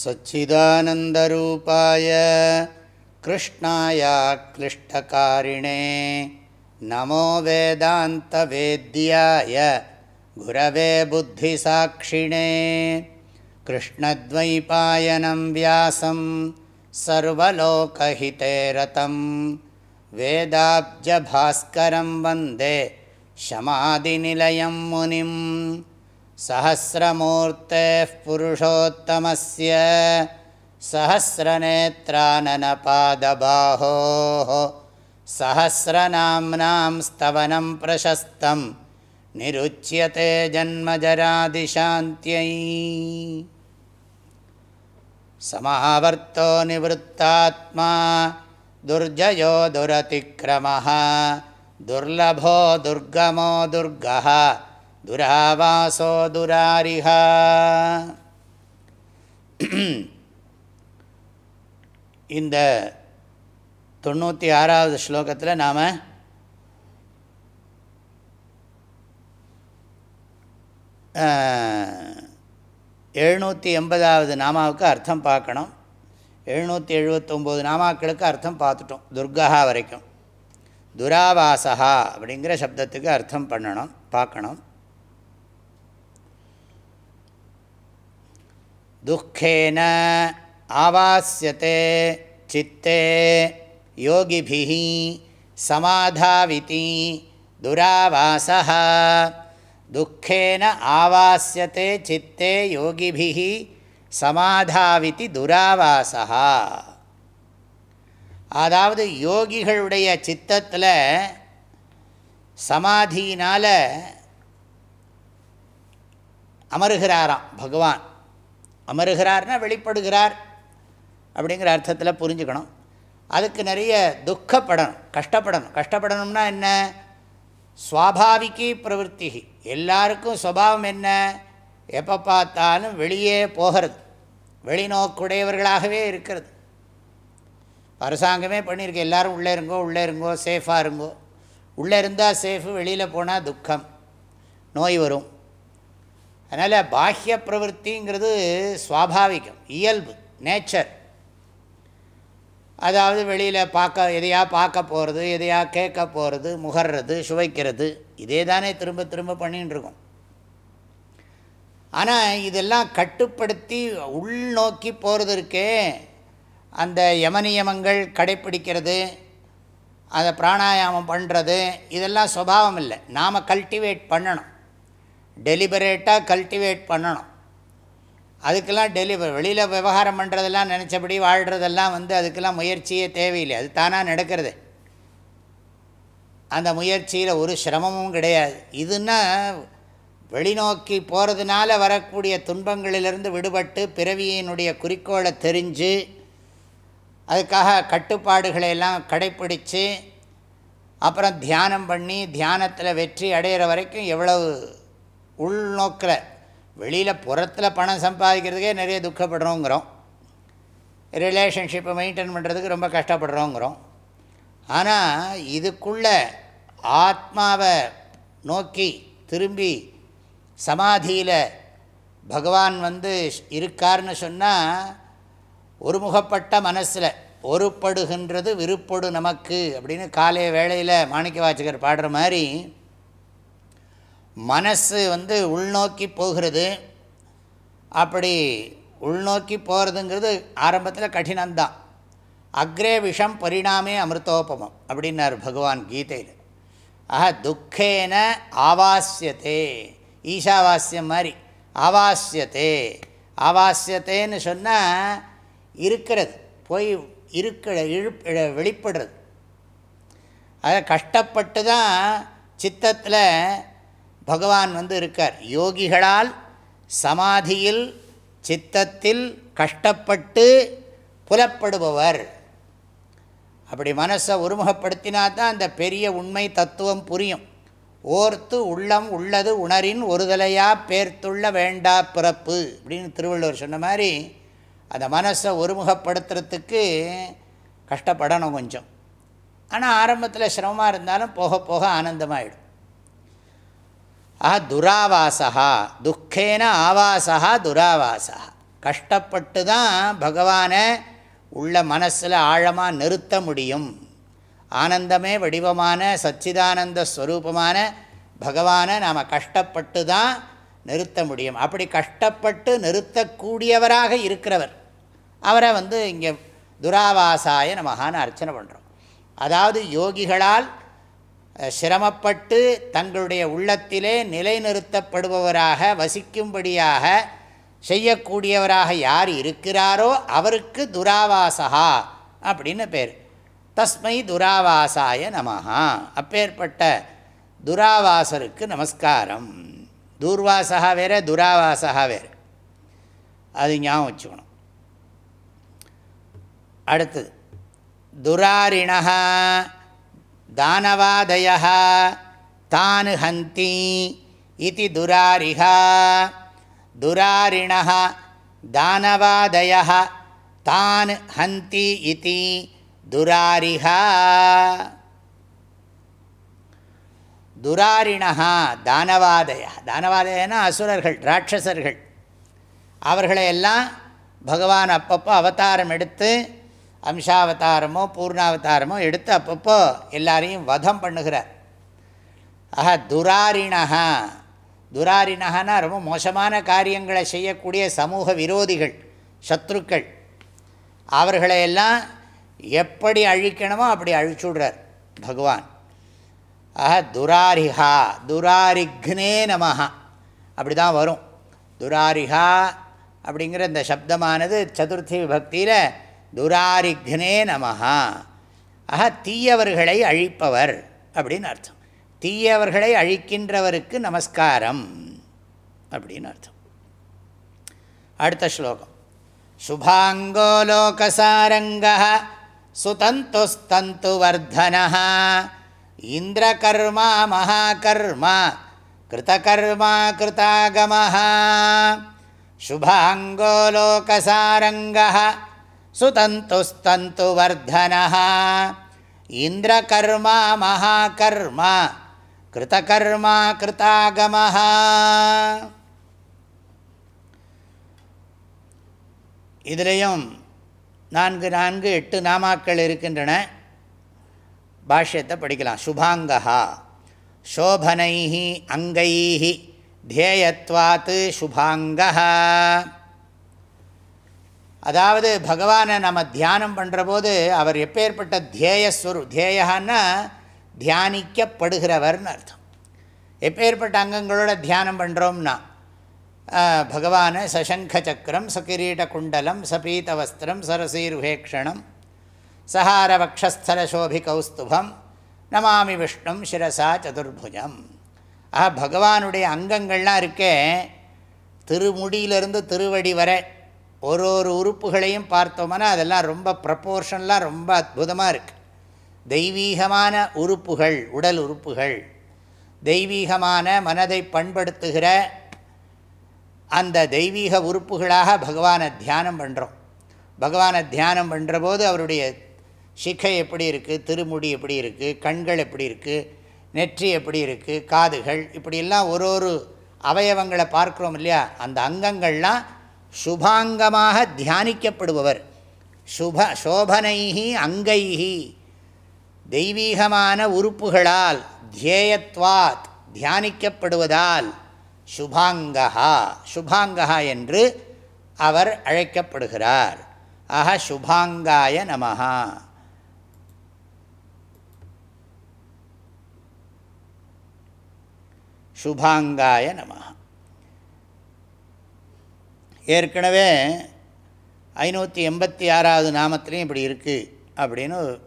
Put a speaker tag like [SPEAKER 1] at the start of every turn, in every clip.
[SPEAKER 1] सच्चिदानन्दरूपाय कृष्णाय क्लिष्टकारिणे नमो वेदान्तवेद्याय गुरवे बुद्धिसाक्षिणे कृष्णद्वैपायनं व्यासं सर्वलोकहिते रतं वेदाब्जभास्करं वन्दे शमादिनिलयं मुनिं सहस्रमूर्तेः पुरुषोत्तमस्य सहस्रनेत्राननपादबाहोः सहस्रनाम्नां स्तवनं प्रशस्तं निरुच्यते जन्मजरादिशान्त्यै। समावर्तो निवृत्तात्मा दुर्जयो दुरतिक्रमः दुर्लभो दुर्गमो दुर्गः துராவாசோ துராரிஹா இந்த தொண்ணூற்றி ஆறாவது ஸ்லோகத்தில் நாம் எழுநூற்றி எண்பதாவது நாமாவுக்கு அர்த்தம் பார்க்கணும். எழுநூற்றி எழுபத்தொம்போது நாமாக்களுக்கு அர்த்தம் பார்த்துட்டோம் துர்கா வரைக்கும். துராவாசா அப்படிங்கிற சப்தத்துக்கு அர்த்தம் பண்ணணும் பார்க்கணும். துக்கேன ஆவாசியத்தை சித்தே யோகிபிः சமாதாவிதி துராவாசः துக்கேன ஆவாசியத்தை சித்தே யோகிபிः சமாதாவிதி துராவாசः அதாவது யோகிகளுடைய சித்தத்தில் சமாதியினால் அமருகிறாராம் பகவான். அமருகிறார்னா வெளிப்படுகிறார் அப்படிங்கிற அர்த்தத்தில் புரிஞ்சுக்கணும். அதுக்கு நிறைய துக்கப்படணும் கஷ்டப்படணும். கஷ்டப்படணும்னா என்ன? சுவாபாவிக்கி பிரவருத்தி எல்லாருக்கும் சுவாவம் என்ன? எப்போ பார்த்தாலும் வெளியே போகிறது. வெளிநோக்குடையவர்களாகவே இருக்கிறது. அரசாங்கமே பண்ணியிருக்கு. எல்லோரும் உள்ளே இருங்கோ உள்ளே இருங்கோ சேஃபாக இருங்கோ. உள்ளே இருந்தால் சேஃபு வெளியில் போனால் துக்கம். நோய் வரும். அதனால் பாஹ்ய பிரவருத்திங்கிறது சுவாபாவிகம் இயல்பு நேச்சர். அதாவது வெளியில் பார்க்க எதையா பார்க்க போகிறது எதையா கேட்க போகிறது முகர்றது சுவைக்கிறது இதே தானே திரும்ப திரும்ப பண்ணின்னு இருக்கோம். ஆனால் இதெல்லாம் கட்டுப்படுத்தி உள்நோக்கி போகிறது இருக்கே அந்த யமனியமங்கள் கடைப்பிடிக்கிறது அதை பிராணாயாமம் பண்ணுறது இதெல்லாம் சுபாவம் இல்லை. நாம் கல்டிவேட் பண்ணணும். டெலிபரேட்டாக கல்டிவேட் பண்ணணும். அதுக்கெல்லாம் டெலிவ வெளியில் விவகாரம் பண்ணுறதெல்லாம் நினச்சபடி வாழ்கிறதெல்லாம் வந்து அதுக்கெல்லாம் முயற்சியே தேவையில்லை. அது தானாக நடக்கிறது. அந்த முயற்சியில் ஒரு சிரமமும் கிடையாது. இதுன்னா வெளிநோக்கி போகிறதுனால வரக்கூடிய துன்பங்களிலிருந்து விடுபட்டு பிறவியினுடைய குறிக்கோளை தெரிஞ்சு அதுக்காக கட்டுப்பாடுகளை எல்லாம் கடைப்பிடித்து அப்புறம் தியானம் பண்ணி தியானத்தில் வெற்றி அடையிற வரைக்கும் எவ்வளவு உள்நோக்கில் வெளியில் புறத்தில் பணம் சம்பாதிக்கிறதுக்கே நிறைய துக்கப்படுறோங்கிறோம். ரிலேஷன்ஷிப்பை மெயின்டைன் பண்ணுறதுக்கு ரொம்ப கஷ்டப்படுறோங்கிறோம். ஆனால் இதுக்குள்ளே ஆத்மாவை நோக்கி திரும்பி சமாதியில் பகவான் வந்து இருக்கார்னு சொன்னால் ஒருமுகப்பட்ட மனசில் ஒருப்படுகின்றது விருப்படு நமக்கு அப்படின்னு காலைய வேளையில் மாணிக்க வாச்சகர் பாடுற மாதிரி மனசு வந்து உள்நோக்கி போகிறது. அப்படி உள்நோக்கி போகிறதுங்கிறது ஆரம்பத்தில் கடினம்தான். அக்ரே விஷம் பரிணாமே அமிர்தோபமம் அப்படின்னார் பகவான் கீதையில். ஆஹா துக்கேன ஆவாசியத்தே ஈஷாவாஸ்யம் மாதிரி ஆவாசியத்தே ஆவாசியத்தேன்னு சொன்னால் இருக்கிறது போய் இருக்கிற இழு வெளிப்படுறது. அதை கஷ்டப்பட்டு தான் சித்தத்தில் பகவான் வந்து இருக்கார். யோகிகளால் சமாதியில் சித்தத்தில் கஷ்டப்பட்டு புலப்படுபவர். அப்படி மனசை ஒருமுகப்படுத்தினா தான் அந்த பெரிய உண்மை தத்துவம் புரியும். ஓர்த்து உள்ளம் உள்ளது உணரின் ஒருதலையா பேர்த்துள்ள வேண்டா பிறப்பு அப்படின்னு திருவள்ளுவர் சொன்ன மாதிரி அந்த மனசை ஒருமுகப்படுத்துறதுக்கு கஷ்டப்படணும் கொஞ்சம். ஆனால் ஆரம்பத்தில் சிரமமாக இருந்தாலும் போக போக ஆனந்தமாகிடும் ஆ துராவாசா துக்கேன ஆவாசா துராவாசா கஷ்டப்பட்டு தான் பகவானை உள்ள மனசில் ஆழமாக நிறுத்த முடியும். ஆனந்தமே வடிவமான சச்சிதானந்த ஸ்வரூபமான பகவானை நாம் கஷ்டப்பட்டு தான் நிறுத்த முடியும். அப்படி கஷ்டப்பட்டு நிறுத்தக்கூடியவராக இருக்கிறவர் அவரை வந்து இங்கே துராவாசாய நமகான்னு அர்ச்சனை பண்ணுறோம் அதாவது யோகிகளால் சிரமப்பட்டு தங்களுடைய உள்ளத்திலே நிலைநிறுத்தப்படுபவராக வசிக்கும்படியாக செய்யக்கூடியவராக யார் இருக்கிறாரோ அவருக்கு துராவாசகா அப்படின்னு பேர். தஸ்மை துராவாசாய நமஹா. அப்பேற்பட்ட துராவாசருக்கு நமஸ்காரம். தூர்வாசகா வேறு துராவாசகா வேறு. அது ஞாபகம் வச்சுக்கணும். அடுத்தது. துராரிணா தானவாதய தான் ஹந்தி இது துராரிகா துராரிண தானவாதய தான் ஹந்தி இது துராரிகா துராரிணா தானவாதய தானவாதயனா அசுரர்கள் ராட்சசர்கள். அவர்களையெல்லாம் பகவான் அப்பப்போ அவதாரம் எடுத்து அம்சாவதாரமோ பூர்ணாவதாரமோ எடுத்து அப்பப்போ எல்லாரையும் வதம் பண்ணுகிறார். ஆஹா துராரிணஹா. துராரிணகானா ரொம்ப மோசமான காரியங்களை செய்யக்கூடிய சமூக விரோதிகள் சத்ருக்கள். அவர்களை எல்லாம் எப்படி அழிக்கணுமோ அப்படி அழிச்சுடுறார் பகவான். ஆஹ துராரிஹா துராரிக்னே நமஹா. அப்படி தான் வரும். துராரிஹா அப்படிங்கிற இந்த சப்தமானது சதுர்த்தி விபக்தியில் துராரிக்னே நமஹா. ஆஹா தீயவர்களை அழிப்பவர் அப்படின்னு அர்த்தம். தீயவர்களை அழிக்கின்றவருக்கு நமஸ்காரம் அப்படின்னு அர்த்தம். அடுத்த ஸ்லோகம். சுபாங்கோ லோகசாரங்க சுதந்துஸ்தந்து வர்தன இந்திரகர்மா மகாகர்மா கிருதகர்மா கிருதாகம சுபாங்கோ லோகசாரங்க சுதந்துஸ்தந்து வர்தன இந்திரகர்மா மகாகர்மா கிருதகர்மா கிருதாகம இதிலையும் நான்கு நான்கு எட்டு நாமாக்கள் இருக்கின்றன। பாஷ்யத்தை படிக்கலாம். சுபாங்கா சோபனை அங்கை தேயத்வாத்து சுபாங்கா அதாவது பகவானை நம்ம தியானம் பண்ணுற போது அவர் எப்பேற்பட்ட தியேயஸ்வரு தியேயான்னா தியானிக்கப்படுகிறவர்னு அர்த்தம். எப்பேற்பட்ட அங்கங்களோட தியானம் பண்ணுறோம்னா பகவானை சசங்க சக்கரம் சகிரீட குண்டலம் சபீத வஸ்திரம் சரசீர்வேக்ஷணம் சஹார வக்ஷஸ்தல சோபி கௌஸ்துபம் நமாமி விஷ்ணும் சிரசா சதுர்புஜம். ஆஹா பகவானுடைய அங்கங்கள்லாம் இருக்கே திருமுடியிலிருந்து திருவடி வரை ஒரு ஒரு உறுப்புகளையும் பார்த்தோம்னா அதெல்லாம் ரொம்ப ப்ரப்போர்ஷன்லாம் ரொம்ப அற்புதமாக இருக்குது தெய்வீகமான உறுப்புகள் உடல் உறுப்புகள் தெய்வீகமான மனதை பண்படுத்துகிற அந்த தெய்வீக உறுப்புகளாக பகவானை தியானம் பண்ணுறோம் பகவானை தியானம் பண்ணுறபோது அவருடைய சிக்கை எப்படி இருக்குது திருமுடி எப்படி இருக்குது கண்கள் எப்படி இருக்குது நெற்றி எப்படி இருக்குது காதுகள் இப்படியெல்லாம் ஒரு ஒரு அவயவங்களை பார்க்குறோம் இல்லையா? அந்த அங்கங்கள்லாம் சுபாங்கமாக தியானிக்கப்படுபவர். சுப சோபனைஹி அங்கைஹி. தெய்வீகமான உறுப்புகளால் தியேயத்வாத் தியானிக்கப்படுவதால் சுபாங்கா சுபாங்கா என்று அவர் அழைக்கப்படுகிறார். ஆக சுபாங்காய நமஹா. சுபாங்காய நமஹா. ஏற்கனவே ஐநூற்றி எண்பத்தி ஆறாவது நாமத்திலையும் இப்படி இருக்குது அப்படின்னு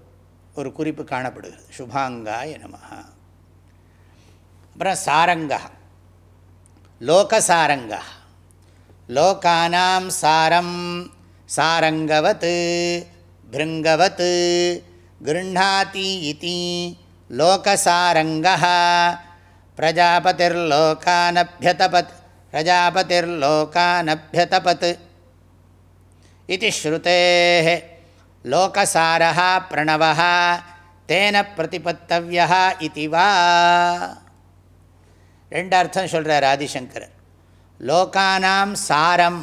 [SPEAKER 1] ஒரு குறிப்பு காணப்படுகிறது. சுபாங்காய நமஹா. அப்புறம் சாரங்கா. லோகசாரங்கா லோகானாம் சாரம் சாரங்கவத் பிருங்கவத் கிருண்ணாதி இதி லோகசாரங்க பிரஜாபதிர்லோகானபியதபத் प्रजापतिर्लोकानभ्यतपत्। इति श्रुतेः लोकसारः प्रणवः तेन प्रतिपत्तव्यः इति வா ரெண்டு அர்த்தம் சொல்கிறார் ஆதிசங்கரர் லோகானாம் சாரம்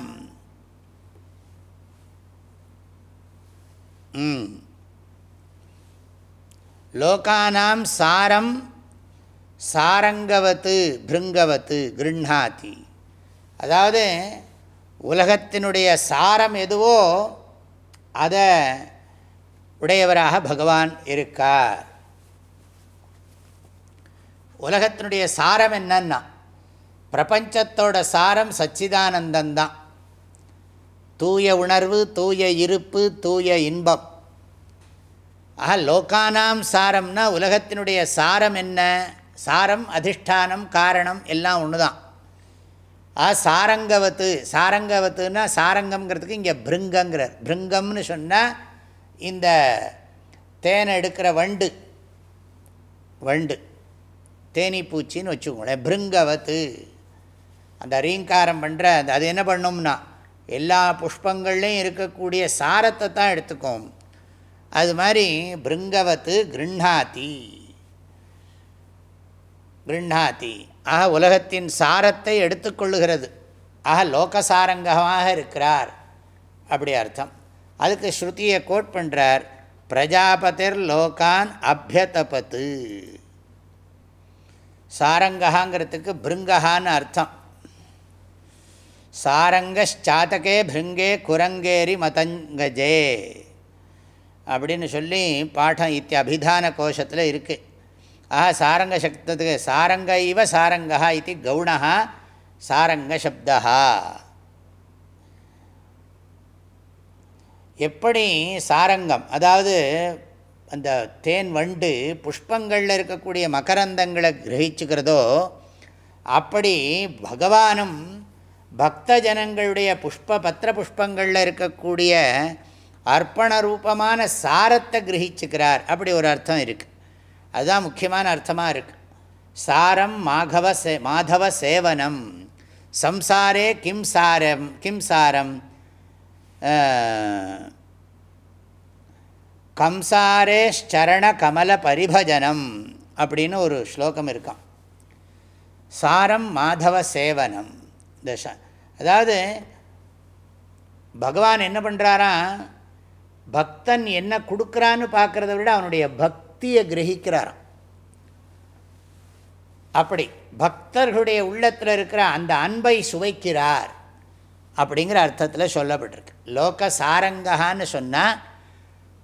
[SPEAKER 1] லோகானாம் சாரம் சாரங்கவத்து பிருங்கவத்து கிருண்ணாதி அதாவது உலகத்தினுடைய சாரம் எதுவோ அதை உடையவராக பகவான் இருக்கார். உலகத்தினுடைய சாரம் என்னன்னா பிரபஞ்சத்தோட சாரம் சச்சிதானந்தந்தான் தூய உணர்வு தூய இருப்பு தூய இன்பம். ஆக லோகானாம் சாரம்னா உலகத்தினுடைய சாரம் என்ன? சாரம் அதிஷ்டானம் காரணம் எல்லாம் ஒன்று தான் ஆ சாரங்கவத்து சாரங்கவத்துன்னா சாரங்கம்ங்கிறதுக்கு இங்கே பிருங்கங்கிறார். பிருங்கம்னு சொன்னால் இந்த தேனை எடுக்கிற வண்டு. வண்டு. தேனி பூச்சின்னு வச்சுக்கோங்களேன். பிருங்கவத்து. அந்த ரீங்காரம் பண்ணுற அந்த அது என்ன பண்ணும்னா எல்லா புஷ்பங்கள்லேயும் இருக்கக்கூடிய சாரத்தை தான் எடுத்துக்கும். அது மாதிரி பிருங்கவத்து கிருண்ணாத்தி கிருண்ணாத்தி ஆக உலகத்தின் சாரத்தை எடுத்துக்கொள்ளுகிறது ஆக லோகசாரங்கமாக இருக்கிறார். அப்படி அர்த்தம். அதுக்கு ஸ்ருதியை கோட் பண்ணுறார் பிரஜாபதிர் லோகான் அபியதபத்து. சாரங்ககாங்கிறதுக்கு பிருங்ககான்னு அர்த்தம். சாரங்கச்சாத்தகே பிருங்கே குரங்கேரி மதங்கஜே. அப்படின்னு சொல்லி பாடம் இத்திய அபிதான கோஷத்தில் இருக்குது ஆஹா சாரங்க சப்தத்துக்கு சாரங்க இவ சாரங்கா இது கவுணா சாரங்க சப்தா எப்படி சாரங்கம் அதாவது அந்த தேன் வண்டு புஷ்பங்களில் இருக்கக்கூடிய மகரந்தங்களை கிரகிச்சுக்கிறதோ அப்படி பகவானும் பக்த ஜனங்களுடைய புஷ்ப பத்திர புஷ்பங்களில் இருக்கக்கூடிய அர்ப்பண ரூபமான சாரத்தை கிரகிச்சுக்கிறார். அப்படி ஒரு அர்த்தம் இருக்குது அதுதான் முக்கியமான அர்த்தமாக இருக்குது சாரம் மாகவ சே மாதவ சேவனம். சம்சாரே கிம் சாரம் கிம் சாரம்? கம்சாரேஷ்சரண கமல பரிபஜனம் அப்படின்னு ஒரு ஸ்லோகம் இருக்கான் சாரம் மாதவ சேவனம். இந்த அதாவது பகவான் என்ன பண்ணுறாரா பக்தன் என்ன கொடுக்குறான்னு பார்க்குறத விட அவனுடைய பக்தியை கிரகிக்கிறாராம். அப்படி பக்தர்களுடைய உள்ளத்தில் இருக்கிற அந்த அன்பை சுவைக்கிறார் அப்படிங்கிற அர்த்தத்தில் சொல்லப்பட்டிருக்கு. லோக சாரங்ககான்னு சொன்னால்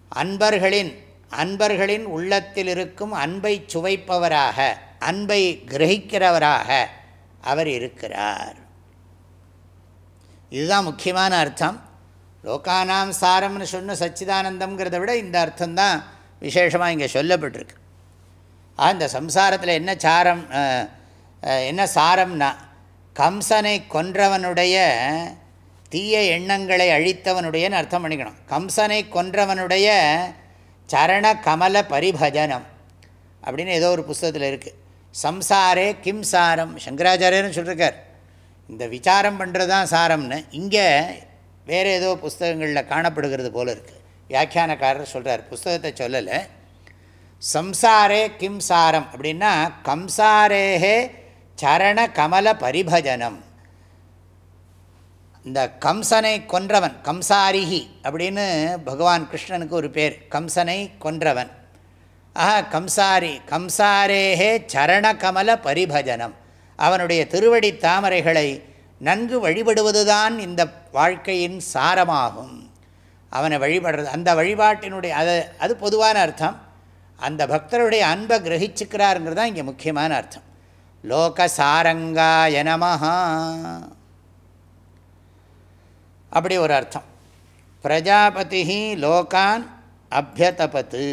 [SPEAKER 1] அன்பர்களின் அன்பர்களின் உள்ளத்தில் இருக்கும் அன்பை சுவைப்பவராக அன்பை கிரகிக்கிறவராக அவர் இருக்கிறார். இதுதான் முக்கியமான அர்த்தம். லோகானாம் சாரம்னு சொன்ன சச்சிதானந்தம்ங்கிறத விட இந்த அர்த்தம்தான் விசேஷமாக இங்கே சொல்லப்பட்டிருக்கு. அந்த சம்சாரத்தில் என்ன சாரம் என்ன சாரம்னா கம்சனை கொன்றவனுடைய தீய எண்ணங்களை அழித்தவனுடையன்னு அர்த்தம் பண்ணிக்கணும். கம்சனை கொன்றவனுடைய சரண கமல பரிபஜனம் அப்படின்னு ஏதோ ஒரு புஸ்தகத்தில் இருக்குது சம்சாரே கிம் சாரம் சங்கராச்சாரியர்னு சொல்லியிருக்கார் இந்த விசாரம் பண்ணுறது தான் சாரம்னு இங்கே வேறு ஏதோ புஸ்தகங்களில் காணப்படுகிறது போல இருக்குது வியாக்கியானக்காரர் சொல்கிறார் புஸ்தகத்தை சொல்லலை. சம்சாரே கிம் சாரம் அப்படின்னா கம்சாரேஹே சரண கமல பரிபஜனம். இந்த கம்சனை கொன்றவன் கம்சாரிகி அப்படின்னு பகவான் கிருஷ்ணனுக்கு ஒரு பேர் கம்சனை கொன்றவன். ஆஹா கம்சாரி கம்சாரேஹே சரணகமல பரிபஜனம். அவனுடைய திருவடி தாமரைகளை நன்கு வழிபடுவதுதான் இந்த வாழ்க்கையின் சாரமாகும். அவனை வழிபடுறது அந்த வழிபாட்டினுடைய அது அது பொதுவான அர்த்தம். அந்த பக்தருடைய அன்பை கிரகிச்சுக்கிறாருங்கிறது தான் இங்கே முக்கியமான அர்த்தம். லோகசாரங்காய நமஹா. அப்படி ஒரு அர்த்தம். பிரஜாபதி லோகான் அபியதபத்து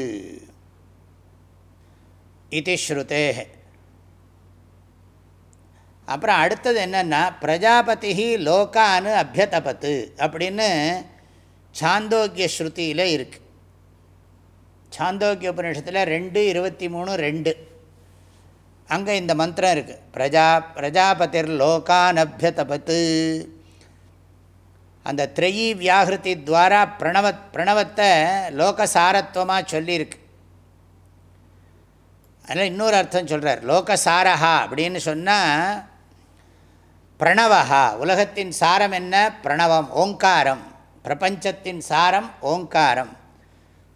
[SPEAKER 1] இது ஸ்ருதே அப்புறம் அடுத்தது என்னென்னா பிரஜாபதி லோகான் அபியதபத்து அப்படின்னு சாந்தோக்கிய ஸ்ருதியில் இருக்குது சாந்தோக்கிய உபநிஷத்தில் ரெண்டு இருபத்தி மூணு ரெண்டு. அங்கே இந்த மந்திரம் இருக்குது பிரஜா பிரஜாபதிர் லோகானபியதபத்து அந்த திரையி வியாகிருதி துவாரா பிரணவ பிரணவத்தை லோகசாரத்துவமாக சொல்லியிருக்கு. அதில் இன்னொரு அர்த்தம் சொல்கிறார் லோகசாரஹா அப்படின்னு சொன்னால் பிரணவஹா. உலகத்தின் சாரம் என்ன? பிரணவம் ஓங்காரம். பிரபஞ்சத்தின் சாரம் ஓங்காரம்.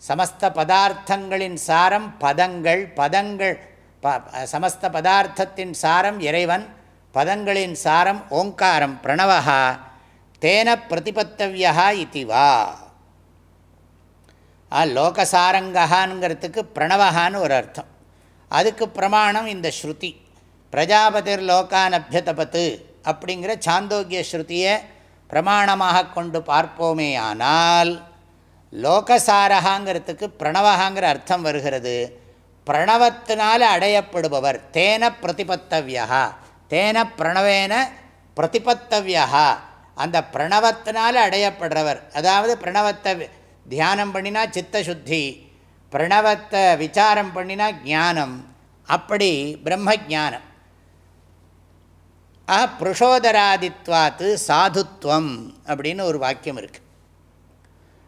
[SPEAKER 1] சமஸ்த பதார்த்தங்களின் சாரம் பதங்கள் பதங்கள் ப சமஸ்த பதார்த்தத்தின் சாரம் இறைவன் பதங்களின் சாரம் ஓங்காரம் பிரணவா தேன பிரதிபத்தவியா இதுவா லோகசாரங்கான்ங்கிறதுக்கு பிரணவகான்னு ஒரு அர்த்தம். அதுக்கு பிரமாணம் இந்த ஸ்ருதி. பிரஜாபதிர் லோகான் அபியதபத்து அப்படிங்கிற சாந்தோக்கிய ஸ்ருதியை பிரமாணமாக கொண்டு பார்ப்போமே ஆனால் லோகசாரகாங்கிறதுக்கு பிரணவகாங்கிற அர்த்தம் வருகிறது. பிரணவத்தினால் அடையப்படுபவர் தேன பிரதிபத்தவியா தேன பிரணவேன பிரதிபத்தவியா அந்த பிரணவத்தினால் அடையப்படுறவர். அதாவது பிரணவத்தை தியானம் பண்ணினா சித்தசுத்தி பிரணவத்தை விசாரம் பண்ணினா ஞானம். அப்படி பிரம்ம ஜானம் ஆ புருஷோதராதித்வாத்து சாதுத்வம் அப்படின்னு ஒரு வாக்கியம் இருக்குது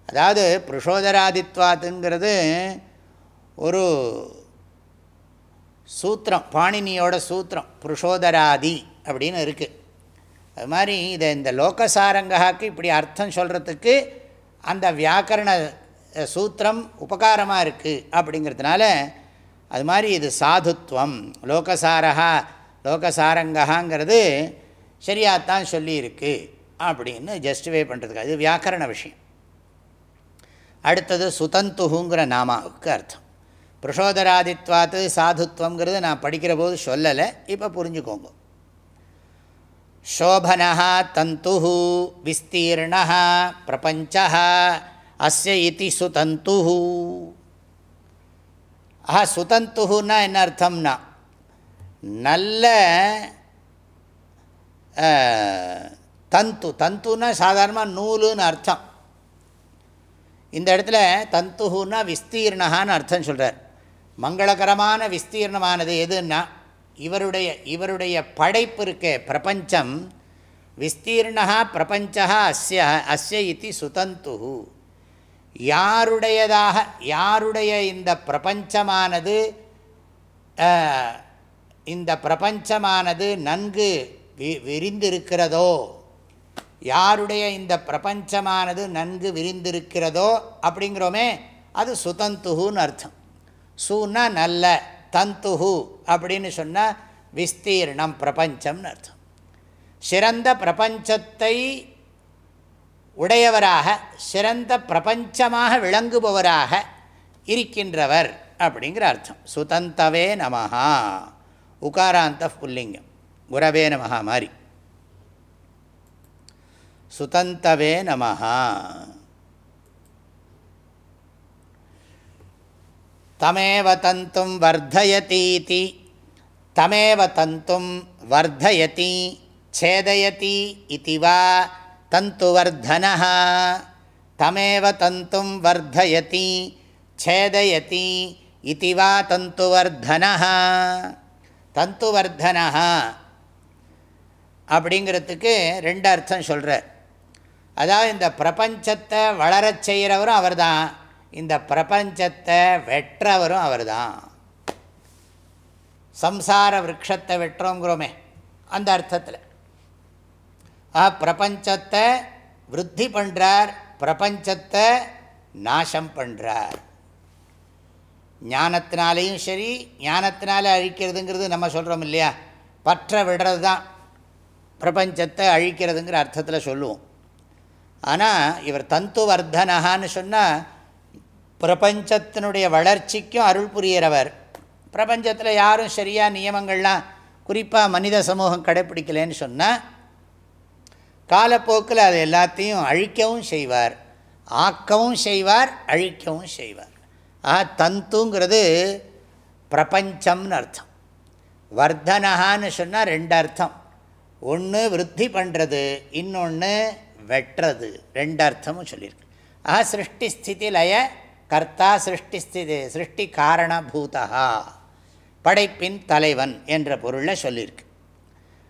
[SPEAKER 1] அதாவது புருஷோதராதித்வாத்துங்கிறது ஒரு சூத்திரம் பாணினியோட சூத்திரம் புருஷோதராதி அப்படின்னு இருக்குது அது மாதிரி இதை இந்த லோகசாரங்காக்கு இப்படி அர்த்தம் சொல்கிறதுக்கு அந்த வியாக்கரண சூத்திரம் உபகாரமாக இருக்குது அப்படிங்கிறதுனால அது மாதிரி இது சாதுத்வம் லோகசாரகா லோகசாரங்காங்கிறது சரியாகத்தான் சொல்லியிருக்கு அப்படின்னு ஜஸ்டிஃபை பண்ணுறதுக்கு அது வியாக்கரண விஷயம். அடுத்தது சுதந்துகுங்கிற நாமாவுக்கு அர்த்தம். புருஷோதராதித்வாத்து சாதுத்வங்கிறது நான் படிக்கிற போது சொல்லலை இப்போ புரிஞ்சுக்கோங்க. சோபனா தந்து விஸ்தீர்ண பிரபஞ்ச அஸ்ய இதி சுதந்து ஆஹா சுதந்துன்னா என்ன அர்த்தம்னா நல்ல தந்து. தந்துன்னா சாதாரணமாக நூலுன்னு அர்த்தம். இந்த இடத்துல தந்துன்னா விஸ்தீர்ணகான்னு அர்த்தம் சொல்கிறார் மங்களகரமான விஸ்தீர்ணமானது எதுன்னா இவருடைய இவருடைய படைப்பு இருக்கே பிரபஞ்சம். விஸ்தீர்ணா பிரபஞ்சா அஸ்ய அஸ்ய இத்தி சுதந்து யாருடையதாக யாருடைய இந்த பிரபஞ்சமானது இந்த பிரபஞ்சமானது நன்கு வி விரிந்திருக்கிறதோ? யாருடைய இந்த பிரபஞ்சமானது நன்கு விரிந்திருக்கிறதோ? அப்படிங்கிறோமே அது சுதந்துகுன்னு அர்த்தம். சூன்னா நல்ல தந்துகு அப்படின்னு சொன்னால் விஸ்தீர்ணம் பிரபஞ்சம்னு அர்த்தம். சிறந்த பிரபஞ்சத்தை உடையவராக சிறந்த பிரபஞ்சமாக விளங்குபவராக இருக்கின்றவர் அப்படிங்கிற அர்த்தம். சுதந்தவே நமஹா. உகாராந்த புல்லிங்கம். குரவே நமஹா மாதிரி சுதந்தவே நமஹா. தமேவ தந்தும் வர்தயதீதி தமேவ தந்தும் வர்தயதி சேதயதி இதுவா தந்துவர்தன தமேவ தந்தும் வர்தயதி சேதயதி இதுவா தந்துவர்தன தந்துவர்தனா அப்படிங்கிறதுக்கு ரெண்டு அர்த்தம் சொல்கிறார் அதாவது இந்த பிரபஞ்சத்தை வளரச் செய்கிறவரும் அவர் தான் இந்த பிரபஞ்சத்தை வெற்றவரும் அவர் தான் சம்சார விரக்ஷத்தை வெற்றோங்கிறோமே அந்த அர்த்தத்தில். ஆ பிரபஞ்சத்தை விருத்தி பண்ணுறார் பிரபஞ்சத்தை நாசம் பண்ணுறார் ஞானத்தினாலேயும் சரி ஞானத்தினால அழிக்கிறதுங்கிறது நம்ம சொல்கிறோம் இல்லையா? பற்ற விடுறது தான். பிரபஞ்சத்தை அழிக்கிறதுங்கிற அர்த்தத்தில் சொல்லுவோம். ஆனால் இவர் தந்து வர்தனகான்னு சொன்னால் பிரபஞ்சத்தினுடைய வளர்ச்சிக்கும் அருள் புரியறவர். பிரபஞ்சத்தில் யாரும் சரியாக நியமங்கள்லாம் குறிப்பாக மனித சமூகம் கடைப்பிடிக்கலன்னு சொன்னால் காலப்போக்கில் அது எல்லாத்தையும் அழிக்கவும் செய்வார். ஆக்கவும் செய்வார் அழிக்கவும் செய்வார். ஆ தந்துங்கிறது பிரபஞ்சம்னு அர்த்தம். வர்த்தனஹான்னு சொன்னால் ரெண்டு அர்த்தம். ஒன்று விருத்தி பண்ணுறது இன்னொன்று வெட்டுறது. ரெண்டு அர்த்தமும் சொல்லியிருக்கு. ஆஹா சிருஷ்டி ஸ்திதி லய கர்த்தா சிருஷ்டி ஸ்திதி சிருஷ்டி காரணபூதா படைப்பின் தலைவன் என்ற பொருளில் சொல்லியிருக்கு.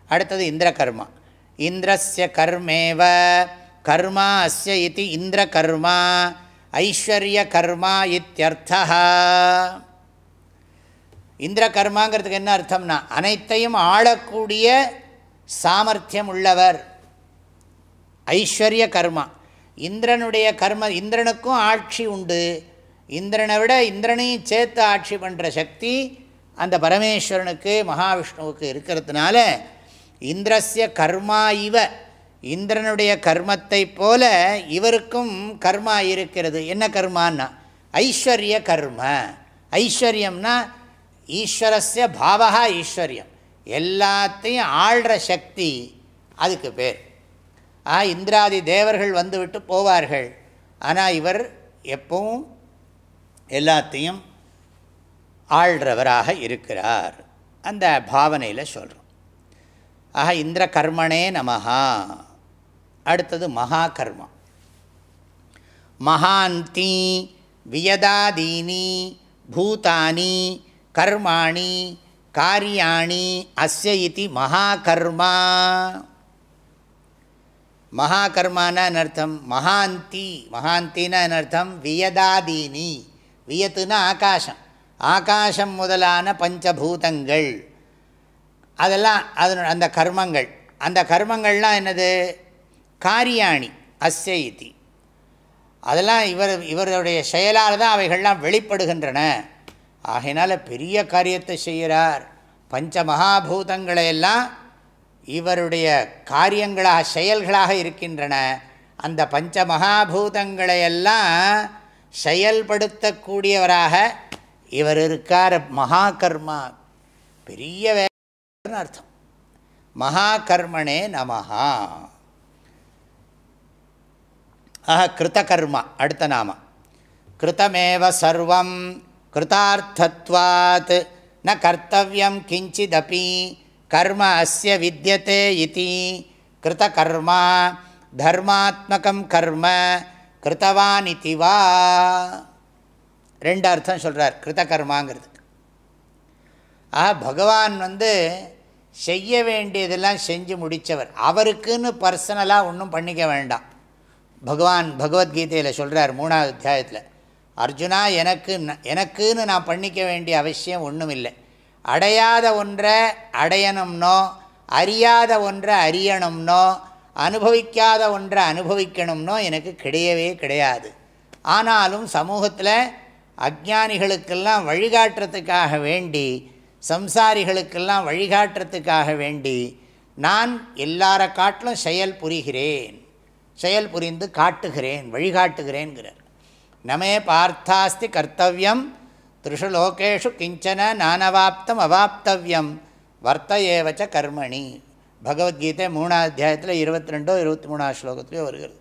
[SPEAKER 1] அடுத்தது இந்திர கர்மா இந்திரஸ்ய கர்மேவ கர்மா அஸ்ய இது இந்திர கர்மா ஐஸ்வர்ய கர்மா இத்தியர்த்தா இந்திர கர்மாங்கிறதுக்கு என்ன அர்த்தம்னா அனைத்தையும் ஆளக்கூடிய சாமர்த்தியம் உள்ளவர் ஐஸ்வர்ய கர்மா இந்திரனுடைய கர்ம இந்திரனுக்கும் ஆட்சி உண்டு. இந்திரனை விட இந்திரனையும் சேர்த்து ஆட்சி பண்ணுற சக்தி அந்த பரமேஸ்வரனுக்கு மகாவிஷ்ணுவுக்கு இருக்கிறதுனால இந்திரஸ்ய கர்மா இவ. இந்திரனுடைய கர்மத்தை போல இவருக்கும் கர்மா இருக்கிறது. என்ன கர்மான்னா? ஐஸ்வர்ய கர்ம. ஐஸ்வர்யம்னா ஈஸ்வரஸ்ய பாவா ஈஸ்வர்யம். எல்லாத்தையும் ஆள்ற சக்தி அதுக்கு பேர். ஆ இந்திராதி தேவர்கள் வந்துவிட்டு போவார்கள். ஆனால் இவர் எப்பவும் எல்லாத்தையும் ஆள்றவராக இருக்கிறார். அந்த பாவனையில் சொல்கிறோம் ஆக இந்திர கர்மனே நமஹா. அடுத்தது மகா கர்மம் மகாந்தி வியதாதீனி பூதானி கர்மாணி காரியாணி அஸ்ய இது மகாகர்மா. மகாகர்மான அர்த்தம்? மகாந்தி. மகாந்தின்னா அர்த்தம்? வியதாதீனி. வியத்துனா ஆகாசம். ஆகாசம் முதலான பஞ்சபூதங்கள். அதெல்லாம் அதனோட அந்த கர்மங்கள். அந்த கர்மங்கள்லாம் என்னது? காரியாணி அஸ்ய இதி அதெல்லாம் இவர் இவருடைய செயலால் தான் அவைகள்லாம் வெளிப்படுகின்றன. ஆகையினால் பெரிய காரியத்தை செய்கிறார். பஞ்ச மகாபூதங்களை எல்லாம் இவருடைய காரியங்களாக செயல்களாக இருக்கின்றன. அந்த பஞ்ச மகாபூதங்களையெல்லாம் செயல்படுத்தக்கூடியவராக இவர் இருக்கார் மகா கர்மா பெரிய வேலைன்னு அர்த்தம். மகாகர்மணே நமகா நமஹா. ஆஹ கிருத்தகர்மா அடுத்த நாம. கிருத்தமேவ சர்வம் கிருத்தார்த்தத்வாத் ந கர்த்தவியம் கிஞ்சிதபி கர்ம அஸ்ய வித்தியதே இதி. கிருத்தகர்மா தர்மாத்மகம் கர்ம கிருத்தவான் இதி வா. ரெண்டு அர்த்தம் சொல்கிறார் கிருத்தகர்மாங்கிறதுக்கு ஆ பகவான் வந்து செய்ய வேண்டியதெல்லாம் செஞ்சு முடித்தவர் அவருக்குன்னு பர்சனலாக ஒன்றும் பண்ணிக்க வேண்டாம். பகவான் பகவத்கீதையில் சொல்கிறார் மூணாவது அத்தியாயத்தில் அர்ஜுனா எனக்கு எனக்குன்னு நான் பண்ணிக்க வேண்டிய அவசியம் ஒன்றும் இல்லை அடையாத ஒன்றை அடையணும்னோ அறியாத ஒன்றை அறியணும்னோ அனுபவிக்காத ஒன்றை அனுபவிக்கணும்னோ எனக்கு கிடையவே கிடையாது. ஆனாலும் சமூகத்தில் அஜானிகளுக்கெல்லாம் வழிகாட்டுறதுக்காக வேண்டி சம்சாரிகளுக்கெல்லாம் வழிகாட்டுறதுக்காக வேண்டி நான் எல்லார காட்டிலும் செயல் புரிகிறேன். செயல் புரிந்து காட்டுகிறேன் வழிகாட்டுகிறேன்கிறார். நமே பார்த்தாஸ்தி கர்த்தவியம் த்ரிஷு லோகேஷு கிஞ்சன நானவாப்தம் அவாப்தவியம் வர்த்த ஏவச்ச கர்மணி. பகவத்கீதை மூணாவது அத்தியாயத்தில் இருபத்தி ரெண்டோ இருபத்தி மூணாவது ஸ்லோகத்திலேயோ வருகிறது.